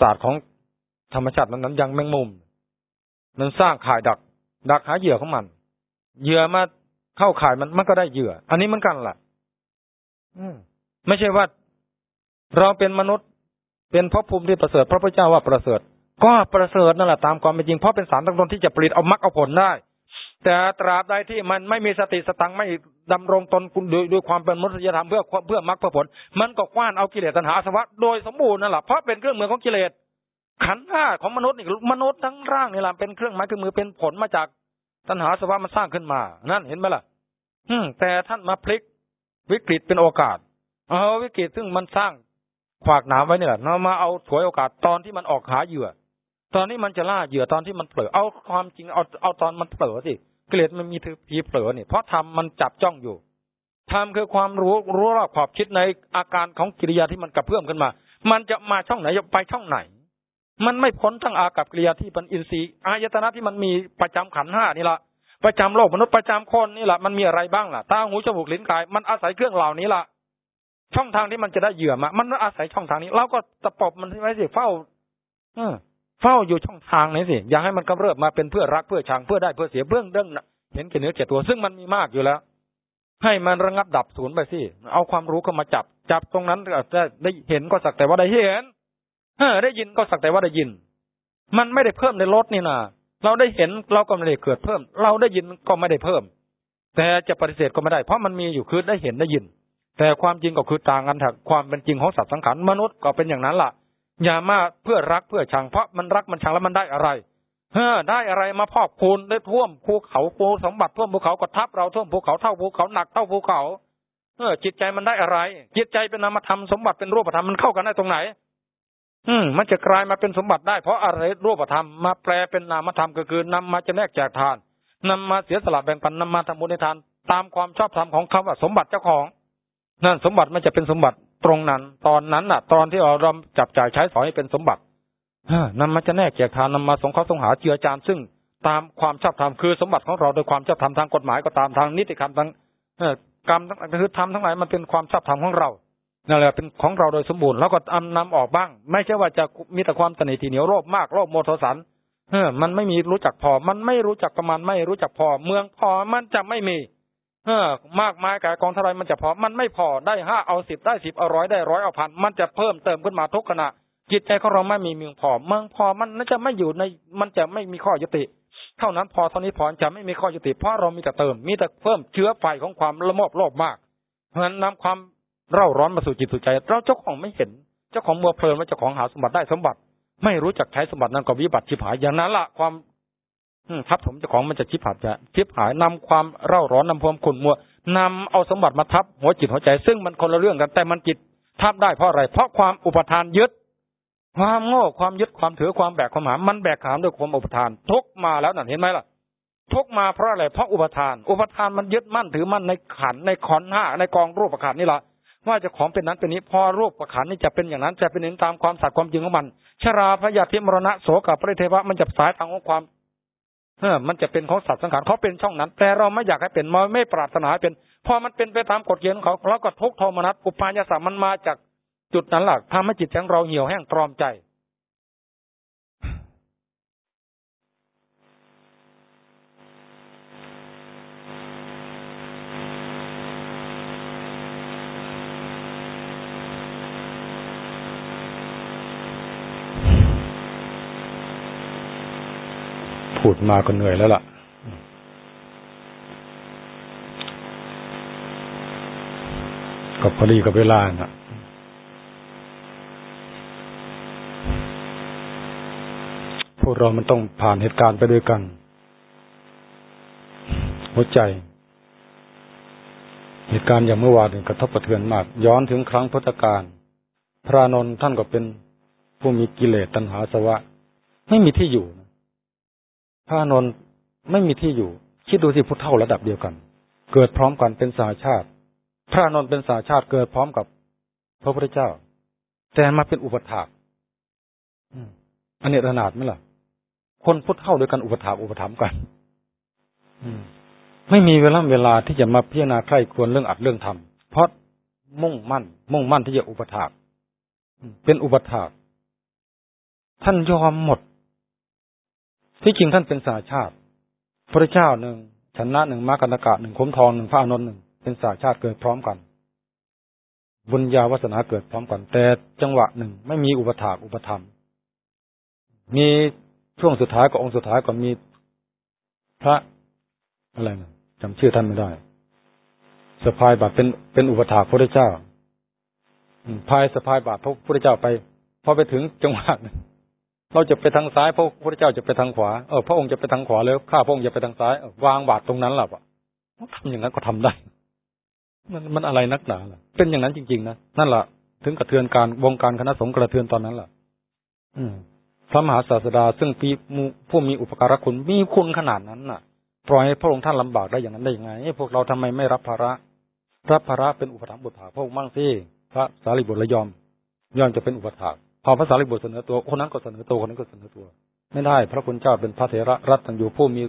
ศาสตร์ของธรรมชาตินั้นนั้นยังแมงมุม มันสร้างข่ายดัก ดักหาเหยื่อของมัน เหยื่อมาเข้าข่ายมันมันก็ได้เหยื่อ อันนี้มันกันล่ะไม่ใช่ว่า เราเป็นมนุษย์ เป็นพระภูมิที่ประเสริฐพระพุทธเจ้าว่าประเสริฐ ก็ประเสริฐนั่นแหละตามความเป็นจริงเพราะเป็นสารตั้งต้นที่จะผลิตเอามรรคเอาผลได้ แต่ตราบใดที่มันไม่มีสติสตังไม่ดำรงตนด้วยด้วยความเป็นมนุษยธรรมเพื่อเพื่อมรรคเพื่อผล มันก็กว้านเอากิเลสตัณหาสวะโดยสมบูรณ์นั่นแหละเพราะเป็นเครื่องมือของกิเลสขันห้าของมนุษย์นี่มนุษย์ทั้งร่างนี่แหละเป็นเครื่องไม้เครื่องมือเป็นผลมาจากตัณหาสวะมันสร้างขึ้นมา นั่นเห็นไหมล่ะ อืม แต่ท่านมาพลิกวิกฤตเป็นโอกาส เอาวิกฤตซึ่งมันสร้างขวากหนามไว้นี่แหละเรามาเอาถวยโอกาสตอนที่มันออกหาเหยื่อ ตอนนี้มันจะล่าเหยื่อตอนที่มันเผลอเอาความจริงเอาเอาตอนมันเผลอสิ กิเลสมันมีทีเผลอเนี่ยเพราะทำมันจับจ้องอยู่ทำคือความรู้รู้รอบขอบคิดในอาการของกิริยาที่มันกระเพื่อมขึ้นมา มันจะมาช่องไหนจะไปช่องไหน มันไม่พ้นทั้งอากับกิริยาที่เป็นอินทรีย์อายตนะที่มันมีประจำขันห้านี่ละประจำโลกมนุษย์ประจำคนนี่แหละมันมีอะไรบ้างล่ะตาหูจมูกลิ้นกาย มันอาศัยเครื่องเหล่านี้ล่ะ ช่องทางที่มันจะได้เหยื่อมา มันอาศัยช่องทางนี้ เราก็ตะปบมันไว้สิเฝ้า เออ เฝ้าอยู่ช่องทางนี้สิอย่าให้มันกำเริบมาเป็นเพื่อรักเพื่อชังเพื่อได้เพื่อเสียเบื้องเด้งเห็นแก่เนื้อแก่ตัวซึ่งมันมีมากอยู่แล้ว ให้มันระงับดับศูนย์ไปสิเอาความรู้เข้ามาจับ จับตรงนั้นก็จะได้เห็นก็สักแต่ว่าได้เห็นเออได้ยินก็สักแต่ว่าได้ยิน มันไม่ได้เพิ่มในรถนี่นาเราได้เห็นเราก็ไม่ได้เกิดเพิ่ม เราได้ยินก็ไม่ได้เพิ่ม แต่จะปฏิเสธก็ไม่ได้ เพราะมันมีอยู่คือได้เห็นได้ยิน แต่ความจริงก็คือต่างกันถักความเป็นจริงของสัตว์สังขารมนุษย์ก็เป็นอย่างนั้นล่ะ อย่ามาเพื่อรักเพื่อชังเพราะมันรักมันชังแล้วมันได้อะไรเฮ้อได้อะไรมาพอกพูนได้ท่วมภูเขาภูสมบัติท่วมภูเขาก็ทับเราท่วมภูเขาเท่าภูเขาหนักเท่าภูเขา เออ จิตใจมันได้อะไร จิตใจเป็นนามธรรมสมบัติเป็นรูปธรรมมันเข้ากันได้ตรงไหน อืม มันจะกลายมาเป็นสมบัติได้เพราะอะไรรูปธรรมมาแปลเป็นนามธรรมก็คือนำมาจะแนกแจกทานนำมาเสียสละแบ่งปันนำมาทำบุญในทาน ตามความชอบธรรมของคำว่าสมบัติเจ้าของ นั่นสมบัติมันจะเป็นสมบัติ ตรงนั้น ตอนนั้นน่ะ ตอนที่เราเราจับจ่ายใช้สอยให้เป็นสมบัตินำมาจะแนกแจกทานนำมาสงเคราะห์สงหาเจือจานซึ่งตามความชอบธรรมคือสมบัติของเราโดยความชอบธรรมทางกฎหมายก็ตามทางนิติกรรมทางกรรมคือธรรมทั้งหลายมันเป็นความชอบธรรมของเรานั่นแหละเป็นของเราโดยสมบูรณ์แล้วก็อานำออกบ้าง ไม่ใช่ว่าจะมีแต่ความตนีทีเหนียวโลภมากโลภโมโทสันเออมันไม่มีรู้จักพอ มันไม่รู้จักประมาณไม่รู้จักพอ เมืองพอมันจะไม่มี เออมากมายกายกองเท่าไรมันจะพอ มันไม่พอได้ห้าเอาสิบได้สิบเอาร้อยได้ร้อยเอาพันมันจะเพิ่มเติมขึ้นมาทุกขณะ จิตใจของเราไม่มีเมืองพอเมืองพอมันน่าจะไม่อยู่ในมันจะไม่มีข้อยุติ เท่านั้นพอเท่านี้พอจะไม่มีข้อยุติเพราะเรามีแต่เติม มีแต่เพิ่มเชื้อไฟของความละโมบโลภมาก เพราะฉะนั้นนำความเร่าร้อนมาสู่จิตสู่ใจ เราเจ้าของไม่เห็น เจ้าของมัวเพลินว่าเจ้าของหาสมบัติได้สมบัติ ไม่รู้จักใช้สมบัตินั้นก็วิบัติชิบหายอย่างนั้นละความ ทับถมเจ้าของมันจะชิบหายจะชิบหายนำความเร่าร้อนนำความขุ่นมัวนำเอาสมบัติมาทับหัวจิตหัวใจ ซึ่งมันคนละเรื่องกัน แต่มันจิตทับได้เพราะอะไร เพราะความอุปทานยึด ความโง่ความยึดความถือความแบกความหามมันแบกขามด้วยความอุปทาน ทุกมาแล้วนั่นเห็นไหมล่ะ ทุกมาเพราะอะไร เพราะอุปทาน อุปทานมันยึดมั่นถือมั่นในขันในขอนห้าในกองรูปขันนี่แหละว่าจะของเป็นนั้นเป็นนี้พอรูปประขันนี่จะเป็นอย่างนั้นจะเป็นเห็นตามความสัตย์ความจริงของมัน ชราพยาธิมรณะโสกับพระเทวะมันจะสายทางของความ เออมันจะเป็นของสัตว์สังขารเขาเป็นช่องนั้น แต่เราไม่อยากให้เป็นมไม่ปรารถนาเป็น พอมันเป็นไปตามกฎเกณฑ์ของเขาเราก็ทุกโทมนัสอุปายาสามันมาจากจุดนั้นหลักทำให้จิตของเราเหี่ยวแห้งตรอมใจ พูด มาก็เหนื่อยแล้วล่ะ ก็พอดีกับเวลานะพวกเรามันต้องผ่านเหตุการณ์ไปด้วยกัน หัวใจ เหตุการณ์อย่างเมื่อวานกระทบกระเทือนมาก ย้อนถึงครั้งพุทธกาลพระนนท์ท่านก็เป็นผู้มีกิเลสตัณหาสวะ ไม่มีที่อยู่ พระนนท์ไม่มีที่อยู่ คิดดูสิพุทธเท่าระดับเดียวกัน เกิดพร้อมกันเป็นสาชาติ พระนนท์เป็นสาชาติเกิดพร้อมกับพระพุทธเจ้า แต่มาเป็นอุปถากอันนี้ระนาดไหมล่ะ คนพุทธเท่าด้วยกันอุปถากอุปถัมภ์กันไม่มีเวลาเวลาที่จะมาพิจารณาใคร่ควรเรื่องอัดเรื่องทำเพราะมุ่งมั่น มุ่งมั่นที่จะอุปถากเป็นอุปถากท่านยอมหมด ที่จริงท่านเป็นสาชาติ พระเจ้าหนึ่งชนะหนึ่งมากันากะหนึ่งคมทองหนึ่งพระอานนหนึ่งเป็นสาชาติเกิดพร้อมกัน บุญญาวาสนาเกิดพร้อมกัน แต่จังหวะหนึ่งไม่มีอุปถากอุปธรรม มีช่วงสุดท้ายกับองค์สุดท้ายก็มีพระอะไรนะจำชื่อท่านไม่ได้สะพายบาตรเป็นเป็นอุปถากพระเจ้าพายสะพายบาตรพระพุทธเจ้าไป พอไปถึงจังหวะ เราจะไปทางซ้ายพระพุทธเจ้าจะไปทางขวาเออพระองค์จะไปทางขวาแล้วข้าพระองค์จะไปทางซ้ายวางบาตรตรงนั้นหละวะทำอย่างนั้นก็ทำได้ มันมันอะไรนักหนาล่ะ เป็นอย่างนั้นจริงๆนะนั่นแหละถึงกระเทือนการวงการคณะสงฆ์กระเทือนตอนนั้นแหละอืมพระมหาศาสดาซึ่งปีผู้มีอุปการะคุณมีคุณขนาดนั้นน่ะ ปล่อยให้พระองค์ท่านลำบากได้อย่างนั้นได้ยังไงพวกเราทำไมไม่รับภาระรับภาระเป็นอุปถัมภ์บุตรถาพระองค์มั่งสิพระสารีบุตรละยอมยอมจะเป็นอุปถาก พอพระสารีบุตรเสนอตัวคนนั้นก็เสนอตัวคนนั้นก็เสนอตัว ไม่ได้ พระคุณเจ้าเป็นพระเถระรัตตัญญูผู้มี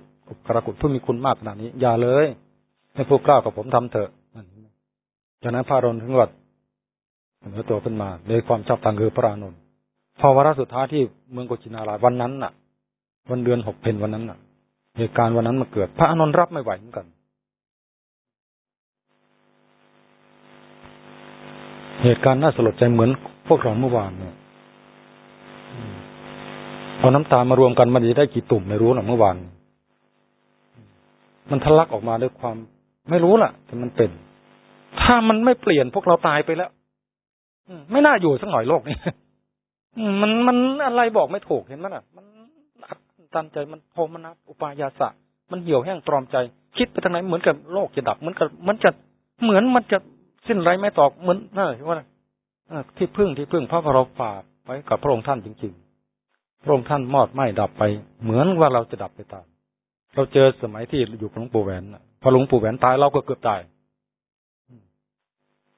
กระกุฎผู้มีคุณมากขนาดนี้ อย่าเลย ให้พวกกล้ากับผมทำเถอะจากนั้นพระรนถึงวัดเสนอตัวขึ้นมาโดยความชอบธรรมคือพระอานนท์พอวาระสุดท้ายที่เมืองกุชินาราวันนั้นน่ะ วันเดือนหกเพนวันนั้นน่ะเหตุการณ์วันนั้นมาเกิด พระอานนท์รับไม่ไหวเหมือนกัน เหตุการณ์น่าสลดใจเหมือนพวกเราเมื่อวานเนี่ย พอน้ำตามารวมกันมันจะได้กี่ตุ่มไม่รู้หรอกเมื่อวานมันทะลักออกมาด้วยความ ไม่รู้ล่ะแต่มันเป็น ถ้ามันไม่เปลี่ยนพวกเราตายไปแล้วไม่น่าอยู่สักหน่อยโลกนี้มันมันอะไรบอกไม่ถูกเห็นไหมล่ะ มันอัดตันใจมันโทมนัสอุปายาสะ มันเหี่ยวแห้งตรอมใจ คิดไปทางไหนเหมือนกับโลกจะดับเหมือนกับมันจะเหมือนมันจะสิ้นไรไม่ตอกเหมือนนั่นว่าที่พึ่งที่พึ่งพระเราฝาก ไว้กับพระองค์ท่านจริง ๆ พระองค์ท่านมอดไหม้ดับไป เหมือนว่าเราจะดับไปตาม เราเจอสมัยที่อยู่กับหลวงปู่แหวนพอหลวงปู่แหวนตายเราก็เกือบตาย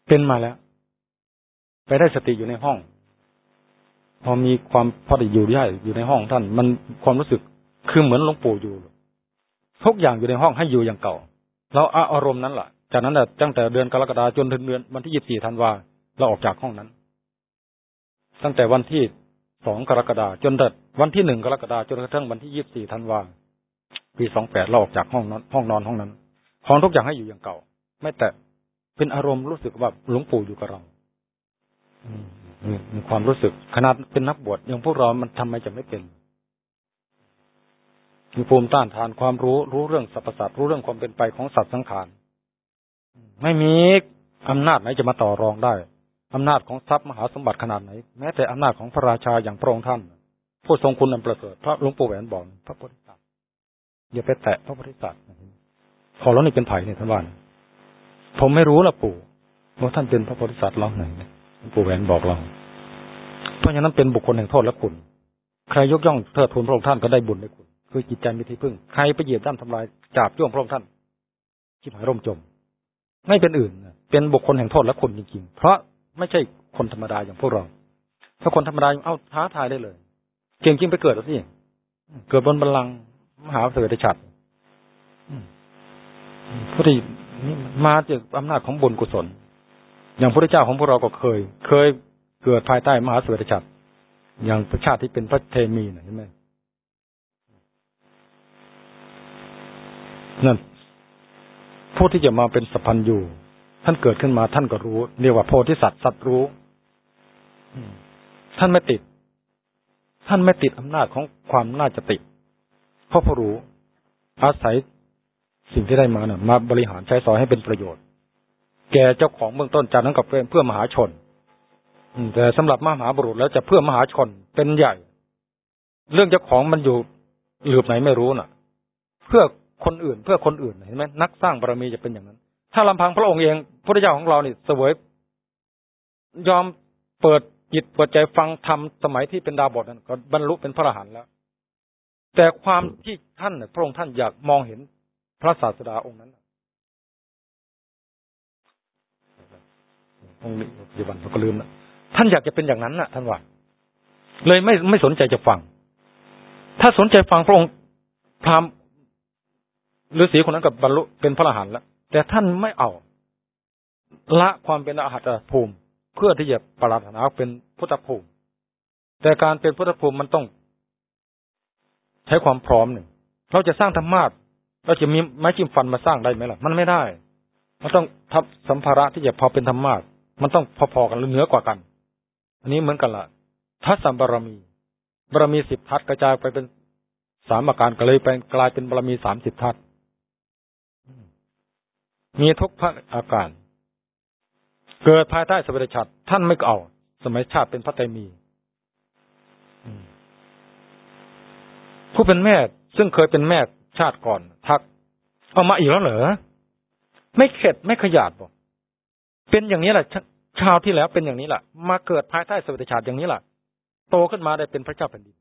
เป็นมาแล้ว ไปได้สติอยู่ในห้อง พอมีความพอดีอยู่ได้อยู่ในห้องท่าน มันความรู้สึกคือเหมือนหลวงปู่อยู่ทุกอย่างอยู่ในห้องให้อยู่อย่างเก่าเราอารมณ์นั้นแหละจากนั้นตั้งแต่เดือนกรกฎาจนถึงเดือนวันที่ยี่สิบสี่ธันวาเราออกจากห้องนั้น ตั้งแต่วันที่สองกรกฎาจนถึงวันที่หนึ่งกรกฎาจนกระทั่งวันที่ยี่สิบสี่ธันวาปีสองแปดเราออกจากห้องนอนห้องนอนห้องนั้น ของทุกอย่างให้อยู่อย่างเก่า ไม่แต่เป็นอารมณ์รู้สึกว่าหลวงปู่อยู่กับเรามีความรู้สึกขนาดเป็นนักบวชอย่างพวกเรา มันทำไมจะไม่เป็นมีภูมิต้านทานความรู้ รู้เรื่องสรรพสัตว์รู้เรื่องความเป็นไปของสัตว์สังขารไม่มีอำนาจไหนจะมาต่อรองได้ อำนาจของทรัพย์มหาสมบัติขนาดไหน แม้แต่อำนาจของพระราชาอย่างพระองค์ท่าน ผู้ทรงคุณอันประเสริฐพระหลวงปู่แหวนบอกพระโพธิสัตว์อย่าไปแตะพระโพธิสัตว์ขอแล้วนี่เป็นไผ่เนี่ยท่านว่าผมไม่รู้ละปู่ว่าท่านเป็นพระโพธิสัตว์เราไหนหลวงปู่แหวนบอกเรา เพราะฉะนั้นเป็นบุคคลแห่งโทษและคุณ ใครยกย่องเทิดทูนพระองค์ท่านก็ได้บุญได้คุณ คือจิตใจมีที่พึ่ง ใครไปเหยียบด้านทำลายจับย่วงพระองค์ท่านคิดหายร่มจม ไม่เป็นอื่น เป็นบุคคลแห่งโทษและคุณจริงๆ เพราะ ไม่ใช่คนธรรมดาอย่างพวกเรา ถ้าคนธรรมดาเอาท้าทายได้เลย เก่งจริงไปเกิดแล้วสิเกิดบนบัลลังก์มหาเสด็จฉัตรผู้ที่มาจากอำนาจของบุญกุศล อย่างพระเจ้าของพวกเราก็เคย เคยเกิดภายใต้มหาเสด็จฉัตรอย่างประชาติที่เป็นพระเทมีนะใช่ไหมนั่นผู้ที่จะมาเป็นสัพพันยู ท่านเกิดขึ้นมาท่านก็รู้ เรียกว่าโพธิสัตว์สัตว์รู้ท่านไม่ติด ท่านไม่ติดอำนาจของความน่าจะติด เพราะผู้รู้ อาศัยสิ่งที่ได้มานะ่ะ มาบริหารใช้สอยให้เป็นประโยชน์ แก่เจ้าของเบื้องต้นจากนั้นกับเพื่อมหาชนแต่สำหรับมหาบุรุษแล้วจะเพื่อมหาชนเป็นใหญ่ เรื่องเจ้าของมันอยู่หลืบไหนไม่รู้น่ะ เพื่อคนอื่นเพื่อคนอื่นเห็นไหมนักสร้างบารมีจะเป็นอย่างนั้น ถ้าลำพังพระองค์เองพระเจ้าของเราเนี่ยเสวยยอมเปิดจิตเปิดใจฟังธรรมสมัยที่เป็นดาวบทนั้นก็บรรลุเป็นพระอรหันต์แล้ว แต่ความที่ท่านพระองค์ท่านอยากมองเห็นพระศาสดาองค์นั้นองค์นี้ปัจจุบันเราก็ลืมนะท่านอยากจะเป็นอย่างนั้นนะท่านว่าเลยไม่ไม่สนใจจะฟัง ถ้าสนใจฟังพระองค์พราหมณ์ฤาษีคนนั้นกับบรรลุเป็นพระอรหันต์แล้ว แต่ท่านไม่เอา ละความเป็นอรหัตภูมิ เพื่อที่จะปรารถนาเป็นพุทธภูมิ แต่การเป็นพุทธภูมิมันต้องใช้ความพร้อมหนึ่ง เราจะสร้างธรรมาทเราจะมีไม้จิ้มฟันมาสร้างได้ไหมล่ะ มันไม่ได้ มันต้องทับสัมภาระที่จะพอเป็นธรรมาทมันต้องพอๆกันหรือเหนือกว่ากัน อันนี้เหมือนกันละทัศสัมบารมี บารมีสิบทัศกระจายไปเป็นสามอาการก็เลยเป็นกลายเป็นบารมีสามสิบทัศ มีทุกพระอาการ เกิดภายใต้สวัสดิชัดท่านไม่เอา สมัยชาติเป็นพระไตรมี ผู้เป็นแม่ ซึ่งเคยเป็นแม่ชาติก่อน ทัก เอามาอีกแล้วเหรอ ไม่เข็ดไม่ขยาดบอก เป็นอย่างนี้แหละชาวที่แล้วเป็นอย่างนี้แหละมาเกิดภายใต้สวัสดิชาติอย่างนี้แหละโตขึ้นมาได้เป็นพระเจ้าแผ่นดิน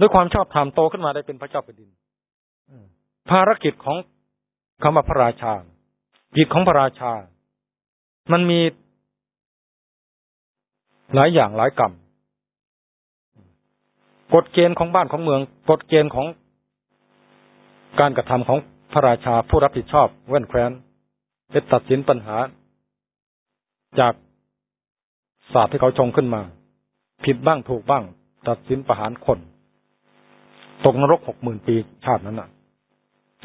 ด้วยความชอบธรรมโตขึ้นมาได้เป็นพระเจ้าแผ่นดิน ภารกิจของคำว่าพระราชากิจของพระราชา มันมีหลายอย่างหลายกรรมกฎเกณฑ์ของบ้านของเมืองกฎเกณฑ์ของการกระทำของพระราชาผู้รับผิดชอบเว้นแคว้นจะตัดสินปัญหา จากศาสตร์ที่เขาชงขึ้นมา ผิดบ้างถูกบ้าง ตัดสินประหารคน ตกนรกหกหมื่นปีชาตินั้นน่ะ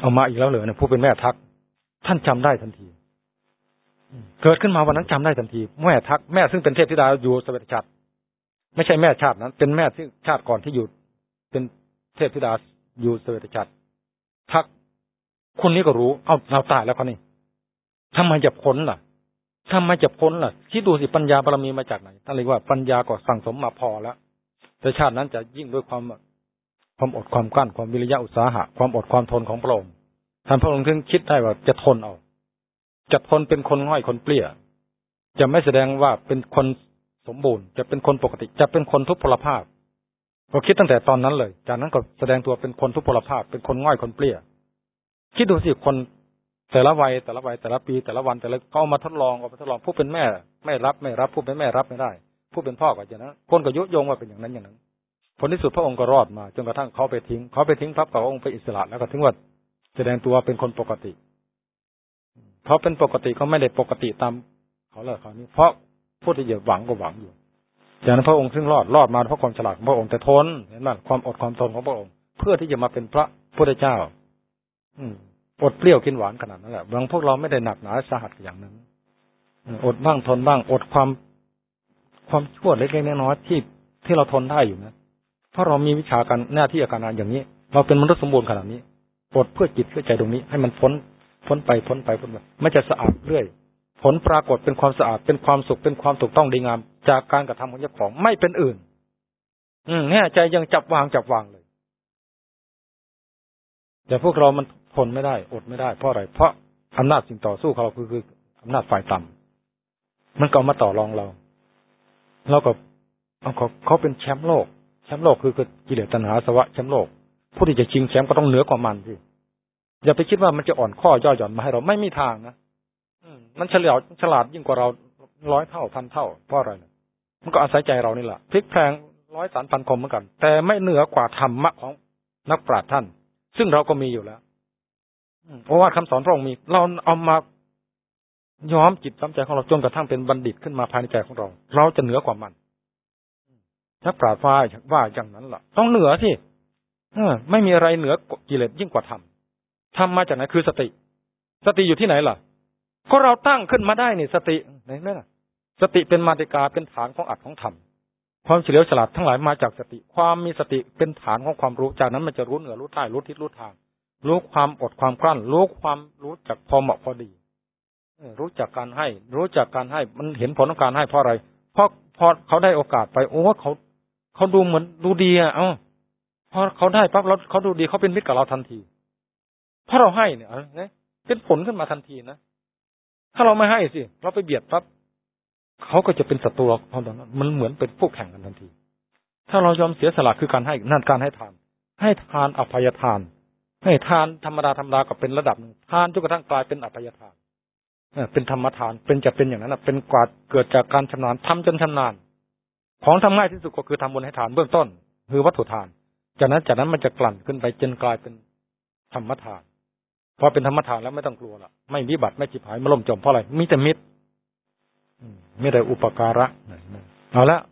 เอามาอีกแล้วเหรอเนี่ยผู้เป็นแม่ทัก ท่านจำได้ทันที เกิดขึ้นมาวันนั้นจำได้ทันที แม่ทักแม่ซึ่งเป็นเทพธิดาอยู่สเวตชัดไม่ใช่แม่ชาตินั้น เป็นแม่ที่ชาติก่อนที่อยู่ เป็นเทพธิดาอยู่สเวตชัดทักคนนี้ก็รู้ เอาเราตายแล้วคนนี้ทำไมจะพ้นล่ะทำไมจะพ้นล่ะคิดดูสิปัญญาบารมีมาจากไหนท่านเรียกว่าปัญญาก็สั่งสมมาพอแล้วแต่ชาตินั้นจะยิ่งด้วยความ ความอดความกลั้นความวิริยะอุตสาหะความอดความทนของพระองค์ท่านพระองค์ถึงคิดได้ว่าจะทนเอาจะทนเป็นคนง่อยคนเปลี่ยจะไม่แสดงว่าเป็นคนสมบูรณ์ จะเป็นคนปกติ จะเป็นคนทุพพลภาพก็คิดตั้งแต่ตอนนั้นเลย จากนั้นก็แสดงตัวเป็นคนทุพพลภาพ เป็นคนง่อยคนเปลี่ยคิดดูสิคนแต่ละวัยแต่ละวัยแต่ละปีแต่ละวันแต่ละเขาเอามาทดลองเอามาทดลองผู้เป็นแม่ ไม่รับไม่รับผู้เป็นแม่รับไม่ได้ ผู้เป็นพ่อก็อย่างนั้นคนก็ยุยงว่าเป็นอย่างนั้นอย่างนั้น ผลที่สุดพระองค์ก็รอดมาจนกระทั่งเขาไปทิ้งเขาไปทิ้งพระพระองค์ไปอิสระแล้วก็ถึงว่าแสดงตัวเป็นคนปกติ เพราะเป็นปกติเขาไม่ได้ปกติตามเขาเลยเขานี้ เพราะผู้ที่จะหวังก็หวังอยู่จากนั้นพระองค์ซึ่งรอดรอดมาเพราะความฉลาดของพระองค์แต่ทนเห็นไหมความอดความทนของพระองค์ เพื่อที่จะมาเป็นพระพุทธเจ้า อืมอดเปรี้ยวกินหวานขนาดนั้นแหละบางพวกเราไม่ได้หนักหนาสาหัสอย่างนั้นอดบ้างทนบ้าง อดความ ความชั่วเล็กๆน้อยๆที่ที่เราทนได้อยู่นะ เพราะเรามีวิชาการหน้าที่อาการงานอย่างนี้ เราเป็นมนุษย์สมบูรณ์ขนาดนี้อดเพื่อจิตเพื่อใจตรงนี้ ให้มันพ้นพ้นไปพ้นไปพ้นไปไม่จะสะอาดเรื่อย ผลปรากฏเป็นความสะอาดเป็นความสุขเป็นความถูกต้องดีงาม จากการกระทำของเจ้าของไม่เป็นอื่น อืมเนี่ยใจยังจับวางจับวางเลย แต่พวกเรามันทนไม่ได้ อดไม่ได้เพราะอะไร เพราะอำนาจสิ่งต่อสู้เขาคือคืออำนาจฝ่ายต่ำมันก็มาต่อรองเรา เราก็เขาเขาเป็นแชมป์โลก แชมป์โลกคือกิเลสตัณหาสวะแชมป์โลก ผู้ที่จะชิงแชมป์ก็ต้องเหนือกว่ามันสิอย่าไปคิดว่ามันจะอ่อนข้อย่อหย่อนมาให้เราไม่มีทางนะมันเฉลียวฉลาดยิ่งกว่าเราร้อยเท่าพันเท่าเพราะอะไรมันก็อาศัยใจเรานี่แหละพลิกแพลงร้อยสารพันคมเหมือนกัน แต่ไม่เหนือกว่าธรรมะของนักปราชญ์ท่าน ซึ่งเราก็มีอยู่แล้วโอวาทคำสอนพระองค์มี เราเอามาย้อมจิตย้อมใจของเราจนกระทั่งเป็นบัณฑิตขึ้นมาภายในใจของเรา เราจะเหนือกว่ามัน ถ้าปราดว่าว่าอย่างนั้นล่ะ ต้องเหนือสิเออ ไม่มีอะไรเหนือกิเลสยิ่งกว่าธรรมธรรมมาจากไหนคือสติ สติอยู่ที่ไหนล่ะ ก็เราตั้งขึ้นมาได้นี่สติไหนไหมล่ะสติเป็นมาติกาเป็นฐานของอัดของธรรมความเฉลียวฉลาดทั้งหลายมาจากสติ ความมีสติเป็นฐานของความรู้จากนั้นมันจะรู้เหนือรู้ใต้รู้ทิศรู้ทาง รู้ความอดความกลั้น รู้ความรู้จักพอเหมาะพอดีรู้จักการให้ รู้จักการให้มันเห็นผลของการให้เพราะอะไร เพราะพอเขาได้โอกาสไปโอ้เขา เขาดูเหมือนดูดีอะ เอ้าพอเขาได้ปั๊บเราเขาดูดีเขาเป็นมิตรกับเราทันทีเพราะเราให้เนี่ยนะเป็นผลขึ้นมาทันทีนะถ้าเราไม่ให้สิเราไปเบียดปั๊บเขาก็จะเป็นศัตรูเราเพราะนั้นมันเหมือนเป็นผู้แข่งกันทันที ถ้าเรายอมเสียสละคือการให้นั่นการให้ทาน ให้ทานอภัยทาน ให้ทานธรรมดาธรรมดากับเป็นระดับหนึ่งทานจนกระทั่งกลายเป็นอภัยทานเป็นธรรมทานเป็นจะเป็นอย่างนั้นเป็นกว่าเกิดจากการชำนาญทำจนชำนาญ ของทำง่ายที่สุดก็คือทำบุญให้ทานเบื้องต้น คือวัตถุทาน จากนั้นจากนั้นมันจะกลั่นขึ้นไปจนกลายเป็นธรรมทาน พอเป็นธรรมทานแล้วไม่ต้องกลัวละไม่วิบัติไม่จิบหายมาล่มจมเพราะอะไรมีแต่มิตรมีแต่อุปการะเอาละ